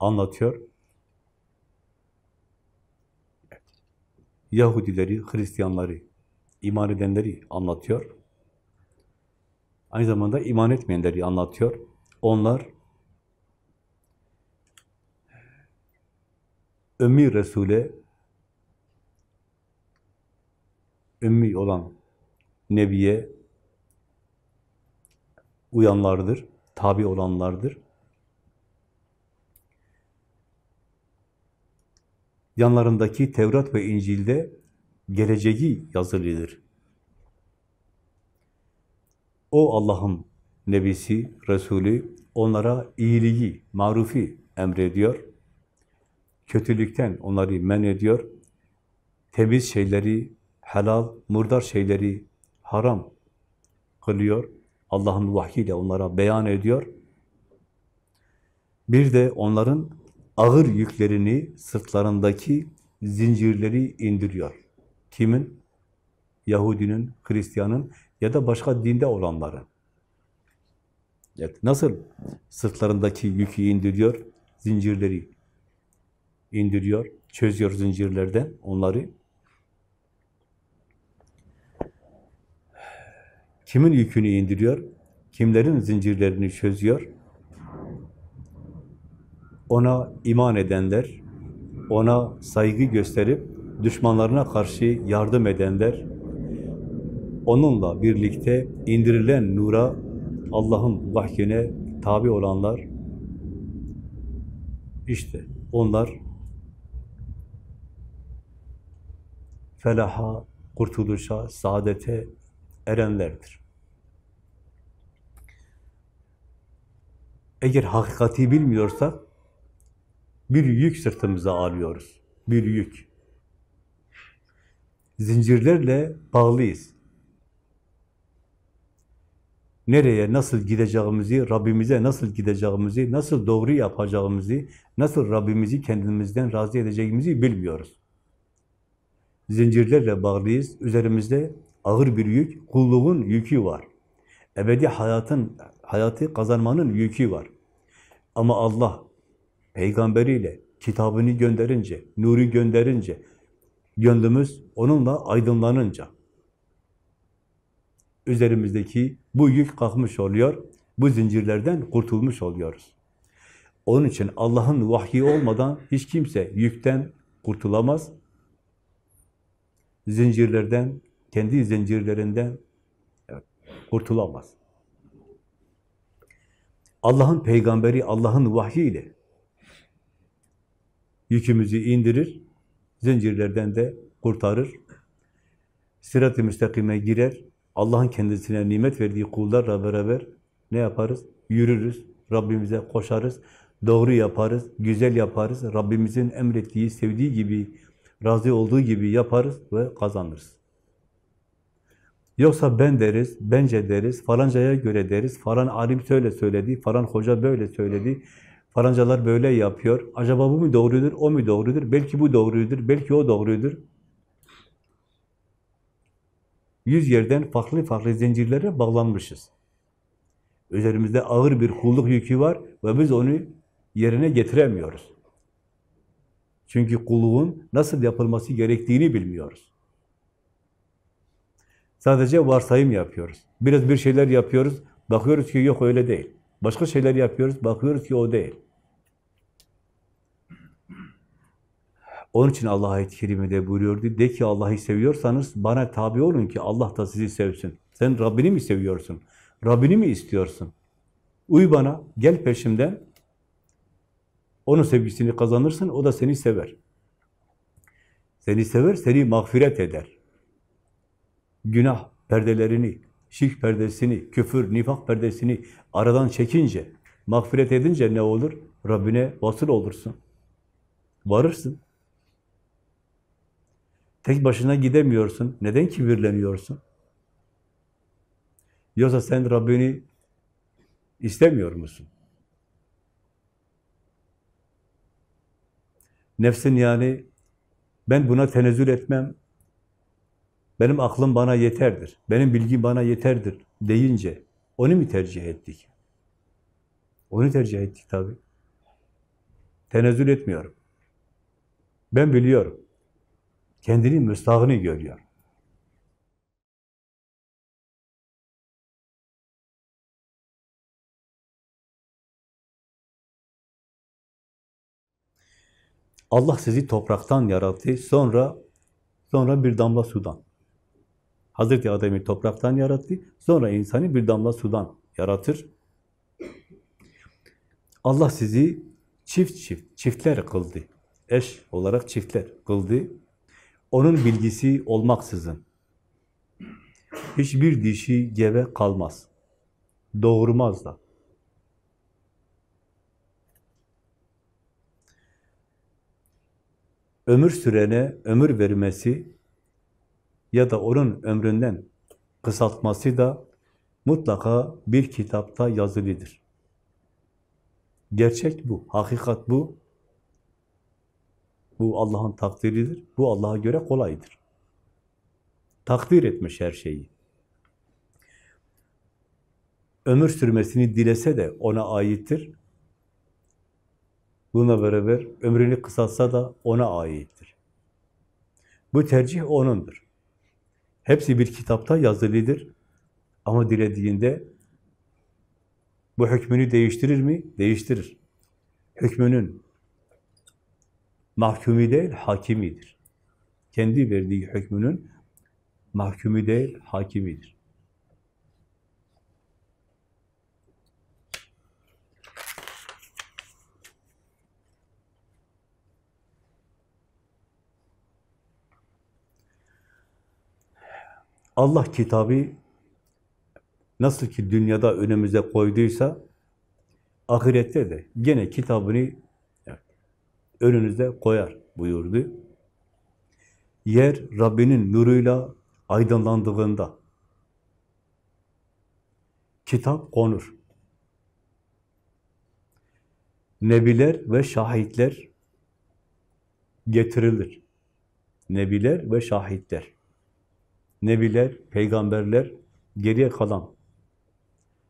Speaker 1: anlatıyor. Yahudileri, Hristiyanları, iman edenleri anlatıyor. Aynı zamanda iman etmeyenleri anlatıyor. Onlar Ümmi Resul'e ümmi olan Nebi'ye uyanlardır, tabi olanlardır. Yanlarındaki Tevrat ve İncil'de geleceği yazılıdır. O Allah'ın Nebisi, Resulü onlara iyiliği, marufi emrediyor. Kötülükten onları men ediyor. Temiz şeyleri helal, murdar şeyleri haram kılıyor. Allah'ın vahyiyle onlara beyan ediyor. Bir de onların ağır yüklerini, sırtlarındaki zincirleri indiriyor. Kimin? Yahudinin, Hristiyanın ya da başka dinde olanların. Evet, nasıl sırtlarındaki yükü indiriyor? Zincirleri indiriyor, çözüyor zincirlerden onları. Kimin yükünü indiriyor? Kimlerin zincirlerini çözüyor? Ona iman edenler, ona saygı gösterip düşmanlarına karşı yardım edenler, onunla birlikte indirilen nura, Allah'ın vahyine tabi olanlar, işte onlar felaha, kurtuluşa, saadete erenlerdir. Eğer hakikati bilmiyorsak, bir yük sırtımıza alıyoruz. Bir yük. Zincirlerle bağlıyız. Nereye, nasıl gideceğimizi, Rabbimize nasıl gideceğimizi, nasıl doğru yapacağımızı, nasıl Rabbimizi kendimizden razı edeceğimizi bilmiyoruz. Zincirlerle bağlıyız. Üzerimizde ağır bir yük, kulluğun yükü var. Ebedi hayatın, hayatı kazanmanın yükü var. Ama Allah peygamberiyle kitabını gönderince, nuru gönderince, gönlümüz onunla aydınlanınca üzerimizdeki bu yük kalkmış oluyor, bu zincirlerden kurtulmuş oluyoruz. Onun için Allah'ın vahyi olmadan hiç kimse yükten kurtulamaz, zincirlerden, kendi zincirlerinden kurtulamaz. Allah'ın peygamberi, Allah'ın vahyiyle yükümüzü indirir, zincirlerden de kurtarır. Sirat-ı müstakime girer, Allah'ın kendisine nimet verdiği kullarla beraber ne yaparız? Yürürüz, Rabbimize koşarız, doğru yaparız, güzel yaparız, Rabbimizin emrettiği, sevdiği gibi, razı olduğu gibi yaparız ve kazanırız. Yoksa ben deriz, bence deriz, falancaya göre deriz, falan alim şöyle söyledi, falan hoca böyle söyledi, falancalar böyle yapıyor. Acaba bu mu doğrudur, o mu doğrudur? Belki bu doğrudur, belki o doğrudur. Yüz yerden farklı farklı zincirlere bağlanmışız. Üzerimizde ağır bir kulluk yükü var ve biz onu yerine getiremiyoruz. Çünkü kulluğun nasıl yapılması gerektiğini bilmiyoruz. Sadece varsayım yapıyoruz. Biraz bir şeyler yapıyoruz, bakıyoruz ki yok öyle değil. Başka şeyler yapıyoruz, bakıyoruz ki o değil. Onun için Allah ayet-i kerimede buyuruyordu. De ki Allah'ı seviyorsanız bana tabi olun ki Allah da sizi sevsin. Sen Rabbini mi seviyorsun? Rabbini mi istiyorsun? Uy bana, gel peşimden. Onun sevgisini kazanırsın, o da seni sever. Seni sever, seni mağfiret eder. Günah perdelerini, şirk perdesini, küfür, nifak perdesini aradan çekince, mağfiret edince ne olur? Rabbine vasıl olursun. Varırsın. Tek başına gidemiyorsun. Neden kibirleniyorsun? Yoksa sen Rabbini istemiyor musun? Nefsin yani ben buna tenezzül etmem, benim aklım bana yeterdir, benim bilgim bana yeterdir deyince onu mu tercih ettik? Onu tercih ettik tabii. Tenezzül etmiyorum. Ben biliyorum. Kendini müstahını görüyor. Allah sizi topraktan yarattı, sonra sonra bir damla sudan. Hazreti Adem'i topraktan yarattı, sonra insanı bir damla sudan yaratır. Allah sizi çift çift, çiftler kıldı. Eş olarak çiftler kıldı. Onun bilgisi olmaksızın hiçbir dişi gebe kalmaz. Doğurmaz da. Ömür sürene ömür vermesi ya da onun ömründen kısaltması da mutlaka bir kitapta yazılıdır. Gerçek bu, hakikat bu. Bu Allah'ın takdiridir. Bu Allah'a göre kolaydır. Takdir etmiş her şeyi. Ömür sürmesini dilese de ona aittir. Bununla beraber ömrünü kısaltsa da ona aittir. Bu tercih O'nundur. Hepsi bir kitapta yazılıdır. Ama dilediğinde bu hükmünü değiştirir mi? Değiştirir. Hükmünün mahkumi değil, hakimidir. Kendi verdiği hükmünün mahkumi değil, hakimidir. Allah kitabı nasıl ki dünyada önümüze koyduysa ahirette de gene kitabını önünüze koyar buyurdu. Yer Rabbinin nuruyla aydınlandığında kitap konur. Nebiler ve şahitler getirilir. Nebiler ve şahitler. Nebiler, peygamberler, geriye kalan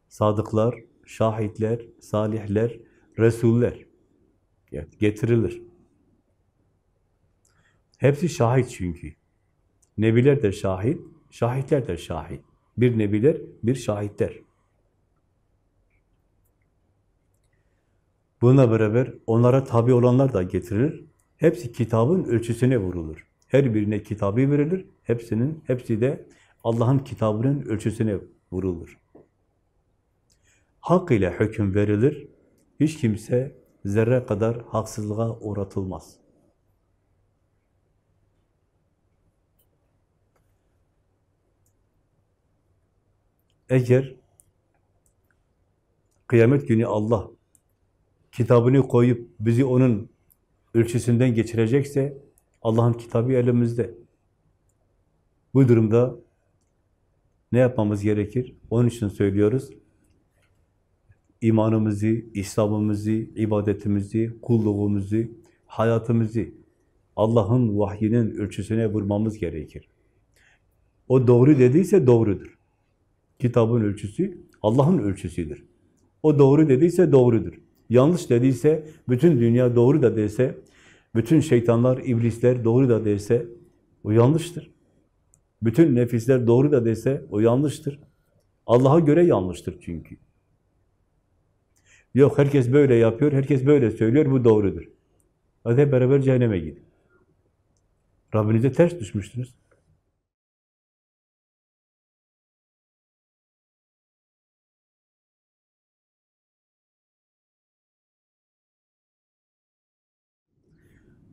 Speaker 1: sadıklar, şahitler, salihler, resuller getirilir. Hepsi şahit çünkü. Nebiler de şahit, şahitler de şahit. Bir nebiler, bir şahitler. Buna beraber onlara tabi olanlar da getirilir. Hepsi kitabın ölçüsüne vurulur. Her birine kitabı verilir. Hepsinin, hepsi de Allah'ın kitabının ölçüsüne vurulur. Hak ile hüküm verilir. Hiç kimse zerre kadar haksızlığa uğratılmaz. Eğer kıyamet günü Allah kitabını koyup bizi onun ölçüsünden geçirecekse Allah'ın kitabı elimizde. Bu durumda ne yapmamız gerekir? Onun için söylüyoruz. İmanımızı, İslam'ımızı, ibadetimizi, kulluğumuzu, hayatımızı Allah'ın vahyinin ölçüsüne vurmamız gerekir. O doğru dediyse doğrudur. Kitabın ölçüsü Allah'ın ölçüsüdür. O doğru dediyse doğrudur. Yanlış dediyse, bütün dünya doğru da dese, bütün şeytanlar, iblisler doğru da dese, o yanlıştır. Bütün nefisler doğru da dese, o yanlıştır. Allah'a göre yanlıştır çünkü. Yok, herkes böyle yapıyor, herkes böyle söylüyor, bu doğrudur. Hadi beraber cehenneme gidin. Rabbinize ters düşmüştünüz.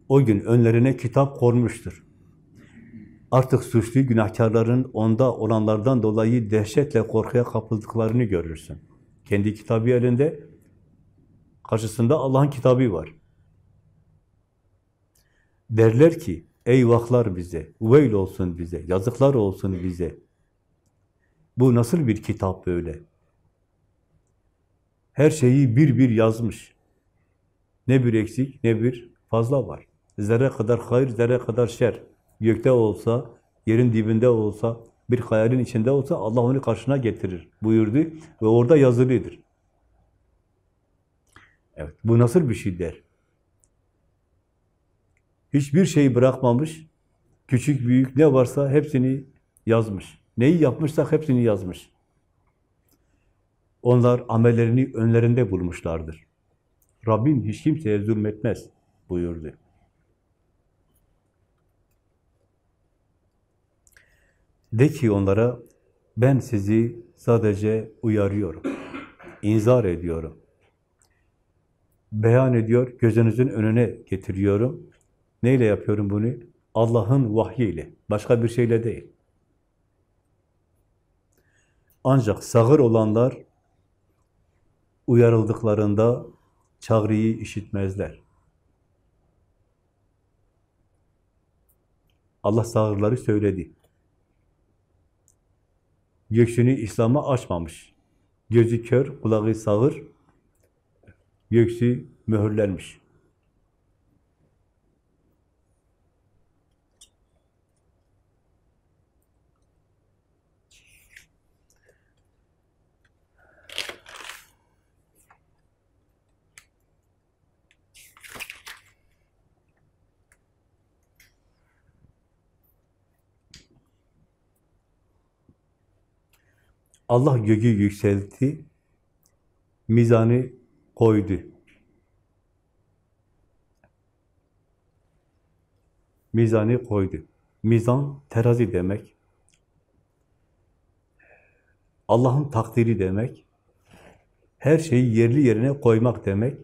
Speaker 1: O gün önlerine kitap konmuştur. Artık suçlu günahkarların onda olanlardan dolayı dehşetle korkuya kapıldıklarını görürsün. Kendi kitabı elinde, karşısında Allah'ın kitabı var. Derler ki, eyvahlar bize, veil olsun bize, yazıklar olsun bize. Bu nasıl bir kitap böyle? Her şeyi bir bir yazmış. Ne bir eksik, ne bir fazla var. Zerre kadar hayır, zerre kadar şer. Gökte olsa, yerin dibinde olsa, bir hayalin içinde olsa Allah onu karşına getirir buyurdu ve orada yazılıdır. Evet, bu nasıl bir şey der? Hiçbir şey bırakmamış, küçük büyük ne varsa hepsini yazmış. Neyi yapmışsak hepsini yazmış. Onlar amellerini önlerinde bulmuşlardır. Rabbim hiç kimseye zulmetmez buyurdu. De ki onlara, ben sizi sadece uyarıyorum, inzar ediyorum. Beyan ediyor, gözünüzün önüne getiriyorum. Neyle yapıyorum bunu? Allah'ın vahyiyle, başka bir şeyle değil. Ancak sağır olanlar uyarıldıklarında çağrıyı işitmezler. Allah sağırları söyledi. Göksünü İslam'a açmamış. Gözü kör, kulağı sağır, göksü mühürlenmiş. Allah göğü yükseltti, mizanı koydu. Mizanı koydu. Mizan terazi demek. Allah'ın takdiri demek. Her şeyi yerli yerine koymak demek.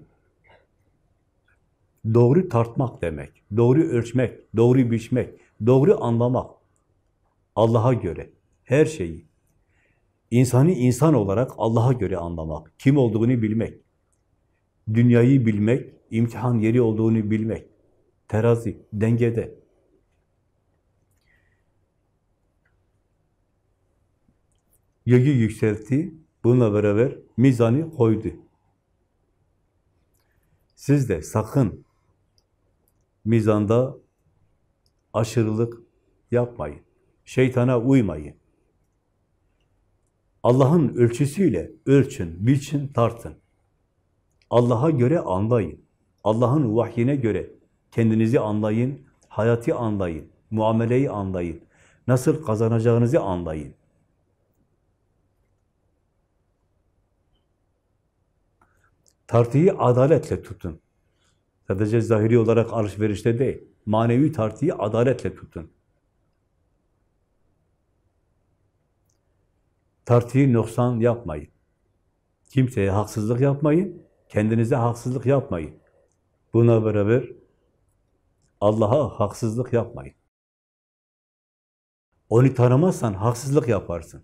Speaker 1: Doğru tartmak demek. Doğru ölçmek, doğru biçmek, doğru anlamak. Allah'a göre her şeyi İnsanı insan olarak Allah'a göre anlamak, kim olduğunu bilmek, dünyayı bilmek, imtihan yeri olduğunu bilmek, terazi, dengede. Göğü yükseltti, bununla beraber mizanı koydu. Siz de sakın mizanda aşırılık yapmayın. Şeytana uymayın. Allah'ın ölçüsüyle ölçün, biçin, tartın. Allah'a göre anlayın. Allah'ın vahyine göre kendinizi anlayın, hayatı anlayın, muameleyi anlayın. Nasıl kazanacağınızı anlayın. Tartıyı adaletle tutun. Sadece zahiri olarak alışverişte değil, manevi tartıyı adaletle tutun. Tartıyı noksan yapmayın. Kimseye haksızlık yapmayın, kendinize haksızlık yapmayın. Buna beraber Allah'a haksızlık yapmayın. Onu tanımazsan haksızlık yaparsın.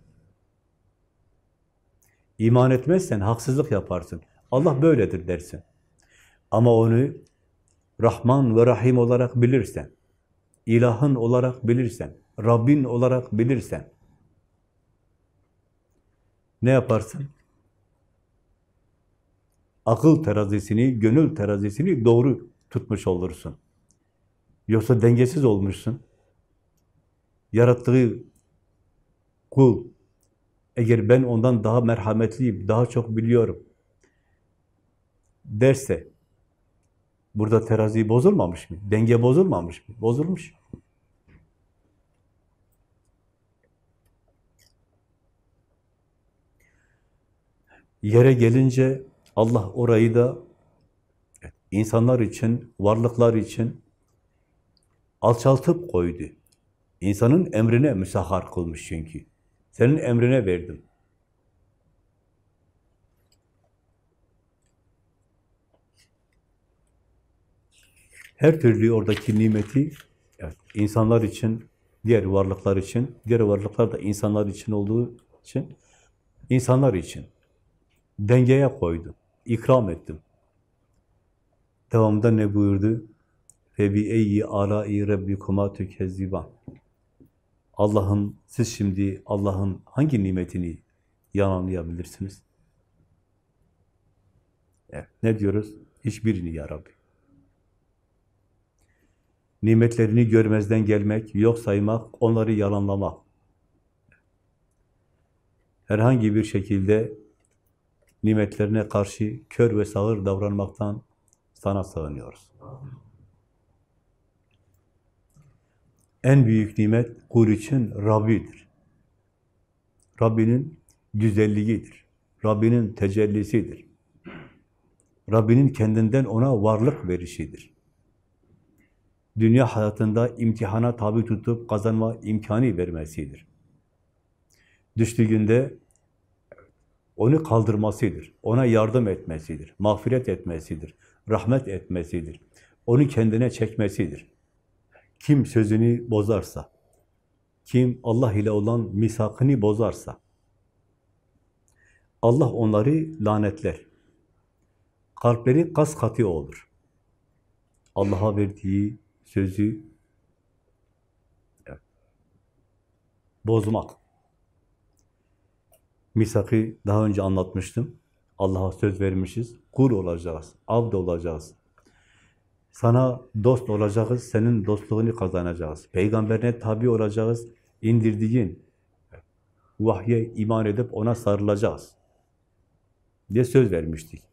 Speaker 1: İman etmezsen haksızlık yaparsın. Allah böyledir dersin. Ama onu Rahman ve Rahim olarak bilirsen, ilahın olarak bilirsen, Rabbin olarak bilirsen, ne yaparsın? Akıl terazisini, gönül terazisini doğru tutmuş olursun. Yoksa dengesiz olmuşsun. Yarattığı kul, eğer ben ondan daha merhametliyim, daha çok biliyorum derse, burada terazi bozulmamış mı? Denge bozulmamış mı? Bozulmuş. Yere gelince Allah orayı da insanlar için, varlıklar için alçaltıp koydu. İnsanın emrine müsahhar kılmış çünkü. Senin emrine verdim. Her türlü oradaki nimeti evet, insanlar için, diğer varlıklar için, diğer varlıklar da insanlar için olduğu için, insanlar için dengeye koydum, ikram ettim. Devamında ne buyurdu? فَبِئَيِّ عَلَائِ رَبِّكُمَا تُكَذِّبًا Allah'ın, siz şimdi Allah'ın hangi nimetini yalanlayabilirsiniz? Evet, ne diyoruz? Hiçbirini ya Rabbi. Nimetlerini görmezden gelmek, yok saymak, onları yalanlamak. Herhangi bir şekilde nimetlerine karşı kör ve sağır davranmaktan sana sığınıyoruz. En büyük nimet kul için Rabbidir. Rabbinin güzelliğidir. Rabbinin tecellisidir. Rabbinin kendinden ona varlık verişidir. Dünya hayatında imtihana tabi tutup kazanma imkanı vermesidir. Düştüğünde onu kaldırmasıdır, ona yardım etmesidir, mağfiret etmesidir, rahmet etmesidir, onu kendine çekmesidir. Kim sözünü bozarsa, kim Allah ile olan misakını bozarsa, Allah onları lanetler. Kalpleri kas katı olur. Allah'a verdiği sözü bozmak. Misakı daha önce anlatmıştım. Allah'a söz vermişiz. Kul olacağız, abd olacağız. Sana dost olacağız, senin dostluğunu kazanacağız. Peygamberine tabi olacağız, indirdiğin vahye iman edip ona sarılacağız diye söz vermiştik.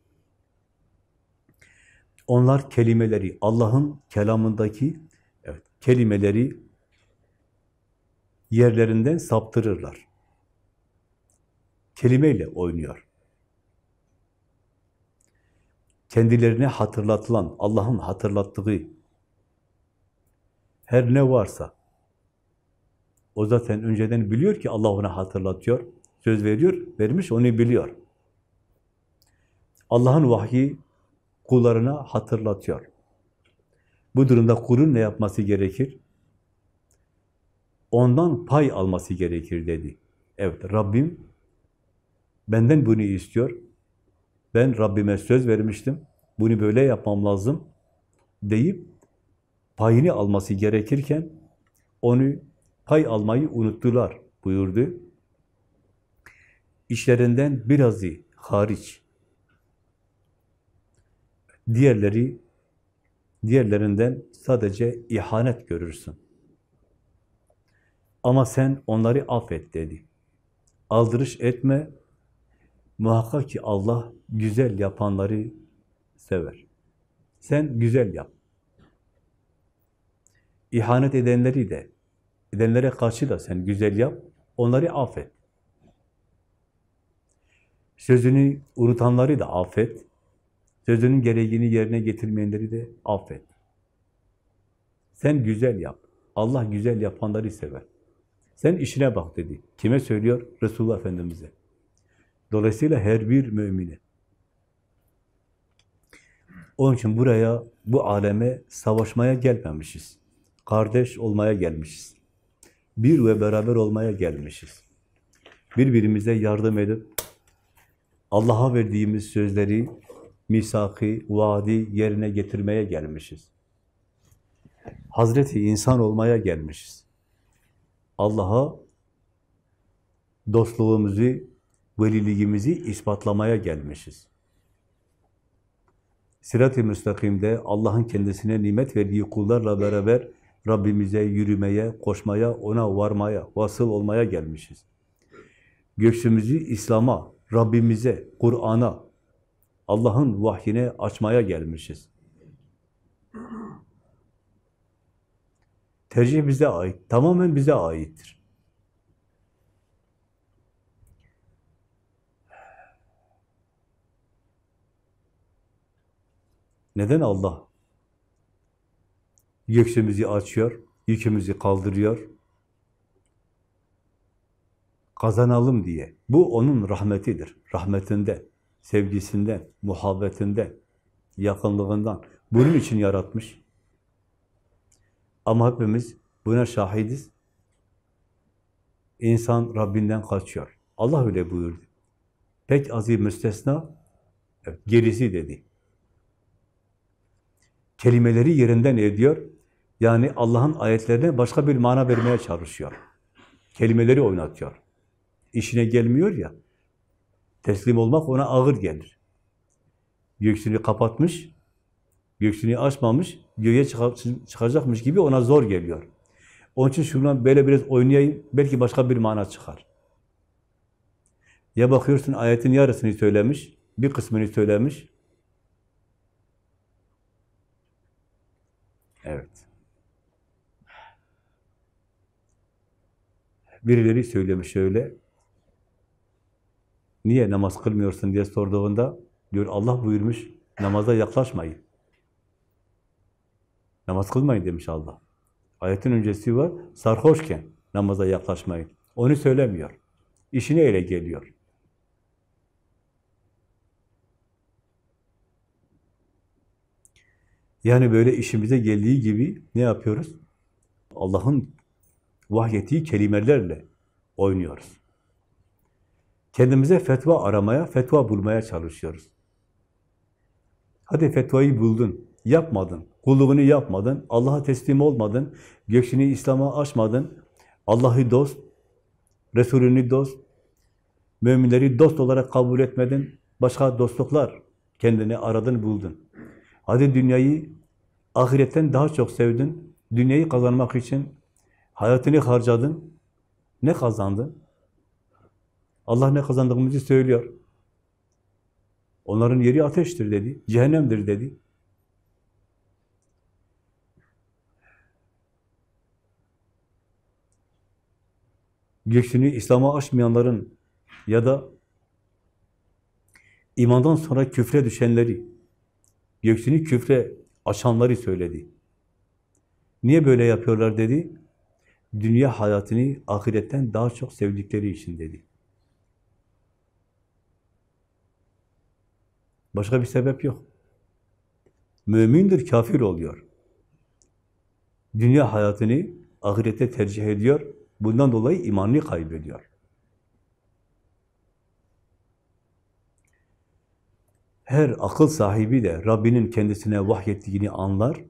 Speaker 1: Onlar kelimeleri, Allah'ın kelamındaki evet, kelimeleri yerlerinden saptırırlar. Kelimeyle oynuyor. Kendilerine hatırlatılan, Allah'ın hatırlattığı her ne varsa, o zaten önceden biliyor ki Allah ona hatırlatıyor, söz veriyor, vermiş onu biliyor. Allah'ın vahyi kullarına hatırlatıyor. Bu durumda kulun ne yapması gerekir? Ondan pay alması gerekir dedi. Evet, Rabbim benden bunu istiyor. Ben Rabbime söz vermiştim. Bunu böyle yapmam lazım deyip payını alması gerekirken onu pay almayı unuttular buyurdu. İşlerinden birazı hariç. Diğerleri diğerlerinden sadece ihanet görürsün. Ama sen onları affet dedi. Aldırış etme. Muhakkak ki Allah güzel yapanları sever. Sen güzel yap. İhanet edenleri de, edenlere karşı da sen güzel yap. Onları affet. Sözünü unutanları da affet. Sözünün gereğini yerine getirmeyenleri de affet. Sen güzel yap. Allah güzel yapanları sever. Sen işine bak dedi. Kime söylüyor? Resulullah Efendimiz'e. Dolayısıyla her bir mümine. Onun için buraya, bu aleme savaşmaya gelmemişiz. Kardeş olmaya gelmişiz. Bir ve beraber olmaya gelmişiz. Birbirimize yardım edip Allah'a verdiğimiz sözleri misaki, vaadi yerine getirmeye gelmişiz. Hazreti insan olmaya gelmişiz. Allah'a dostluğumuzu, veliliğimizi ispatlamaya gelmişiz. Sirat-i müstakimde Allah'ın kendisine nimet verdiği kullarla beraber Rabbimize yürümeye, koşmaya, ona varmaya, vasıl olmaya gelmişiz. Göksümüzü İslam'a, Rabbimize, Kur'an'a, Allah'ın vahyine açmaya gelmişiz. Tercih bize ait, tamamen bize aittir. Neden Allah göksümüzü açıyor, yükümüzü kaldırıyor? Kazanalım diye. Bu onun rahmetidir. Rahmetinde, sevgisinden, muhabbetinden, yakınlığından. Bunun için yaratmış. Ama hepimiz buna şahidiz. İnsan Rabbinden kaçıyor. Allah öyle buyurdu. Pek azim müstesna, gerisi dedi. Kelimeleri yerinden ediyor. Yani Allah'ın ayetlerine başka bir mana vermeye çalışıyor. Kelimeleri oynatıyor. İşine gelmiyor ya, teslim olmak ona ağır gelir. Göksünü kapatmış, göksünü açmamış, göğe çıkacakmış gibi ona zor geliyor. Onun için şuradan böyle biraz oynayayım, belki başka bir mana çıkar. Ya bakıyorsun ayetin yarısını söylemiş, bir kısmını söylemiş. Evet. Birileri söylemiş öyle. Niye namaz kılmıyorsun diye sorduğunda diyor Allah buyurmuş namaza yaklaşmayın. Namaz kılmayın demiş Allah. Ayetin öncesi var, sarhoşken namaza yaklaşmayın. Onu söylemiyor. İşine ele geliyor. Yani böyle işimize geldiği gibi ne yapıyoruz? Allah'ın vahyettiği kelimelerle oynuyoruz. Kendimize fetva aramaya, fetva bulmaya çalışıyoruz. Hadi fetvayı buldun, yapmadın, kulluğunu yapmadın, Allah'a teslim olmadın, göksünü İslam'a açmadın, Allah'ı dost, Resulünü dost, müminleri dost olarak kabul etmedin, başka dostluklar kendini aradın, buldun. Hadi dünyayı ahiretten daha çok sevdin, dünyayı kazanmak için hayatını harcadın, ne kazandın? Allah ne kazandığımızı söylüyor. Onların yeri ateştir dedi, cehennemdir dedi. Göksünü İslam'a açmayanların ya da imandan sonra küfre düşenleri, göksünü küfre açanları söyledi. Niye böyle yapıyorlar dedi? Dünya hayatını ahiretten daha çok sevdikleri için dedi. Başka bir sebep yok. Mümindir, kafir oluyor. Dünya hayatını ahirete tercih ediyor. Bundan dolayı imanını kaybediyor. Her akıl sahibi de Rabbinin kendisine vahyettiğini anlar.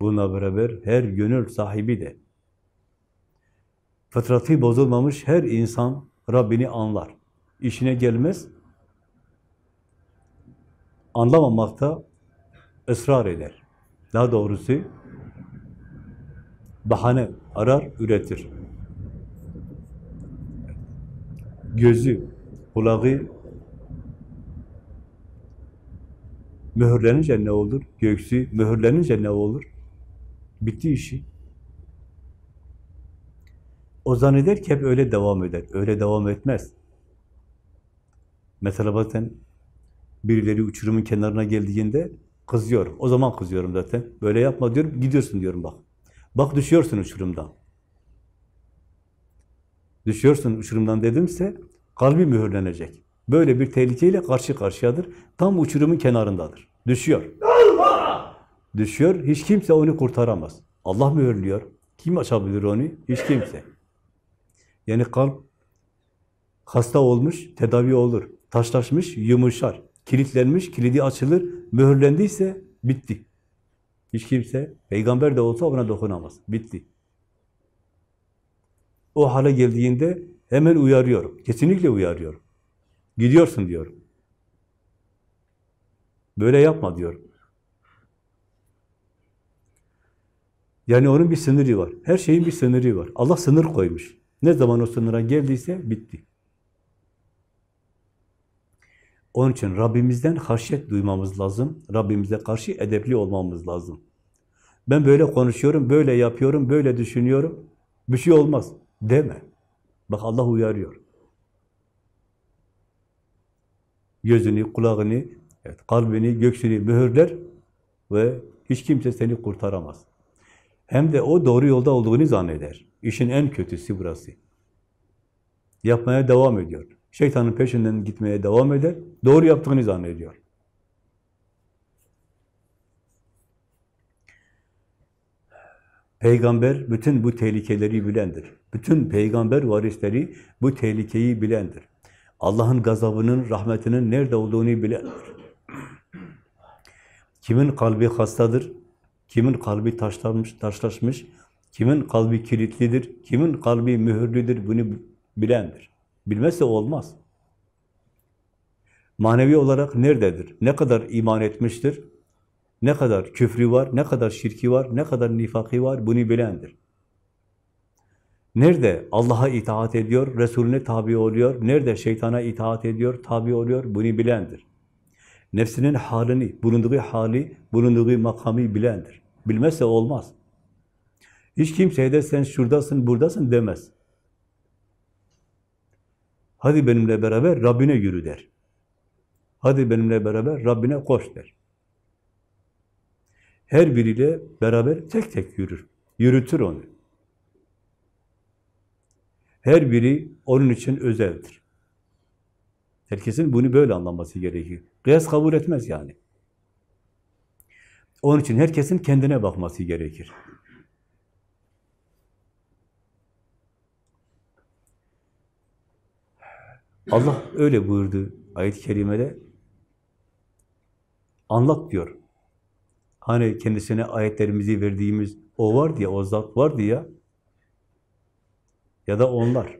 Speaker 1: Bununla beraber her gönül sahibi de fıtratı bozulmamış her insan Rabbini anlar. İşine gelmez, anlamamakta ısrar eder. Daha doğrusu bahane arar, üretir. Gözü, kulağı mühürlenince ne olur? Göksü mühürlenince ne olur? Bitti işi. O zanneder ki hep öyle devam eder. Öyle devam etmez. Mesela bazen birileri uçurumun kenarına geldiğinde kızıyorum. O zaman kızıyorum zaten. Böyle yapma diyorum, gidiyorsun diyorum bak. Bak düşüyorsun uçurumdan. Düşüyorsun uçurumdan dedimse kalbi mühürlenecek. Böyle bir tehlikeyle karşı karşıyadır. Tam uçurumun kenarındadır. Düşüyor. Düşüyor, hiç kimse onu kurtaramaz. Allah mühürlüyor. Kim açabilir onu? Hiç kimse. Yani kalp hasta olmuş, tedavi olur. Taşlaşmış, yumuşar. kilitlenmiş, kilidi açılır, mühürlendiyse bitti. Hiç kimse, peygamber de olsa ona dokunamaz. Bitti. O hale geldiğinde hemen uyarıyorum. Kesinlikle uyarıyorum. Gidiyorsun diyorum. Böyle yapma diyorum. Yani onun bir sınırı var. Her şeyin bir sınırı var. Allah sınır koymuş. Ne zaman o sınıra geldiyse bitti. Onun için Rabbimizden haşyet duymamız lazım. Rabbimize karşı edepli olmamız lazım. Ben böyle konuşuyorum, böyle yapıyorum, böyle düşünüyorum. Bir şey olmaz deme. Bak Allah uyarıyor. Gözünü, kulağını, evet, kalbini, göksünü mühürler ve hiç kimse seni kurtaramaz. Hem de o doğru yolda olduğunu zanneder. İşin en kötüsü burası. Yapmaya devam ediyor. Şeytanın peşinden gitmeye devam eder. Doğru yaptığını zannediyor. Peygamber bütün bu tehlikeleri bilendir. Bütün peygamber varisleri bu tehlikeyi bilendir. Allah'ın gazabının, rahmetinin nerede olduğunu bilendir. Kimin kalbi hastadır, kimin kalbi taşlanmış, taşlaşmış, kimin kalbi kilitlidir, kimin kalbi mühürlüdür bunu bilendir. Bilmezse olmaz. Manevi olarak nerededir? Ne kadar iman etmiştir? Ne kadar küfrü var, ne kadar şirki var, ne kadar nifakı var bunu bilendir. Nerede Allah'a itaat ediyor, Resulüne tabi oluyor, nerede şeytana itaat ediyor, tabi oluyor bunu bilendir. Nefsinin halini, bulunduğu hali, bulunduğu makamı bilendir. Bilmezse olmaz. Hiç kimseye de sen şuradasın, buradasın demez. Hadi benimle beraber Rabbine yürü der. Hadi benimle beraber Rabbine koş der. Her biriyle beraber tek tek yürür. Yürütür onu. Her biri onun için özeldir. Herkesin bunu böyle anlaması gerekiyor. Kıyas kabul etmez yani. Onun için herkesin kendine bakması gerekir. Allah öyle buyurdu ayet-i kerimede. Anlat diyor. Hani kendisine ayetlerimizi verdiğimiz o var diye, o zat var diye ya da onlar.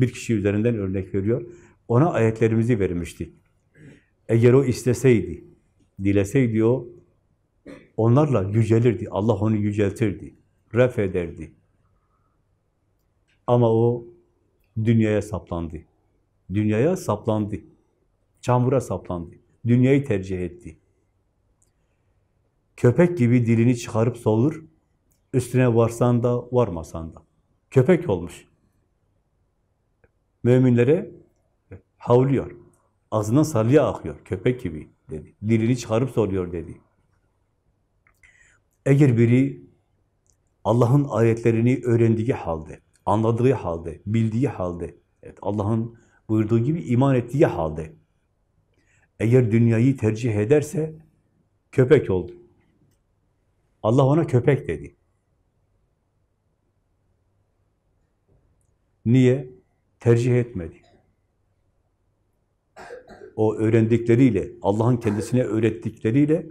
Speaker 1: Bir kişi üzerinden örnek veriyor. Ona ayetlerimizi vermiştik. Eğer o isteseydi, dileseydi o, onlarla yücelirdi. Allah onu yüceltirdi, ref ederdi. Ama o dünyaya saplandı. Dünyaya saplandı. Çamura saplandı. Dünyayı tercih etti. Köpek gibi dilini çıkarıp solur, üstüne varsan da varmasan da. Köpek olmuş. Müminlere havlıyor. Ağzından salya akıyor. Köpek gibi dedi. Dilini çıkarıp soruyor dedi. Eğer biri Allah'ın ayetlerini öğrendiği halde, anladığı halde, bildiği halde, evet, Allah'ın buyurduğu gibi iman ettiği halde, eğer dünyayı tercih ederse köpek oldu. Allah ona köpek dedi. Niye? Tercih etmedi. O öğrendikleriyle, Allah'ın kendisine öğrettikleriyle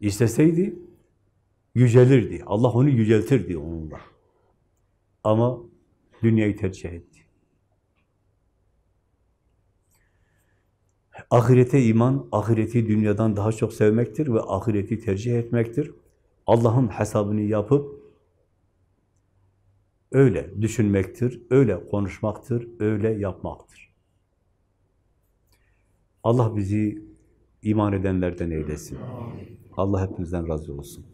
Speaker 1: isteseydi yücelirdi. Allah onu yüceltirdi onunla. Ama dünyayı tercih etti. Ahirete iman, ahireti dünyadan daha çok sevmektir ve ahireti tercih etmektir. Allah'ın hesabını yapıp öyle düşünmektir, öyle konuşmaktır, öyle yapmaktır. Allah bizi iman edenlerden eylesin. Allah hepimizden razı olsun.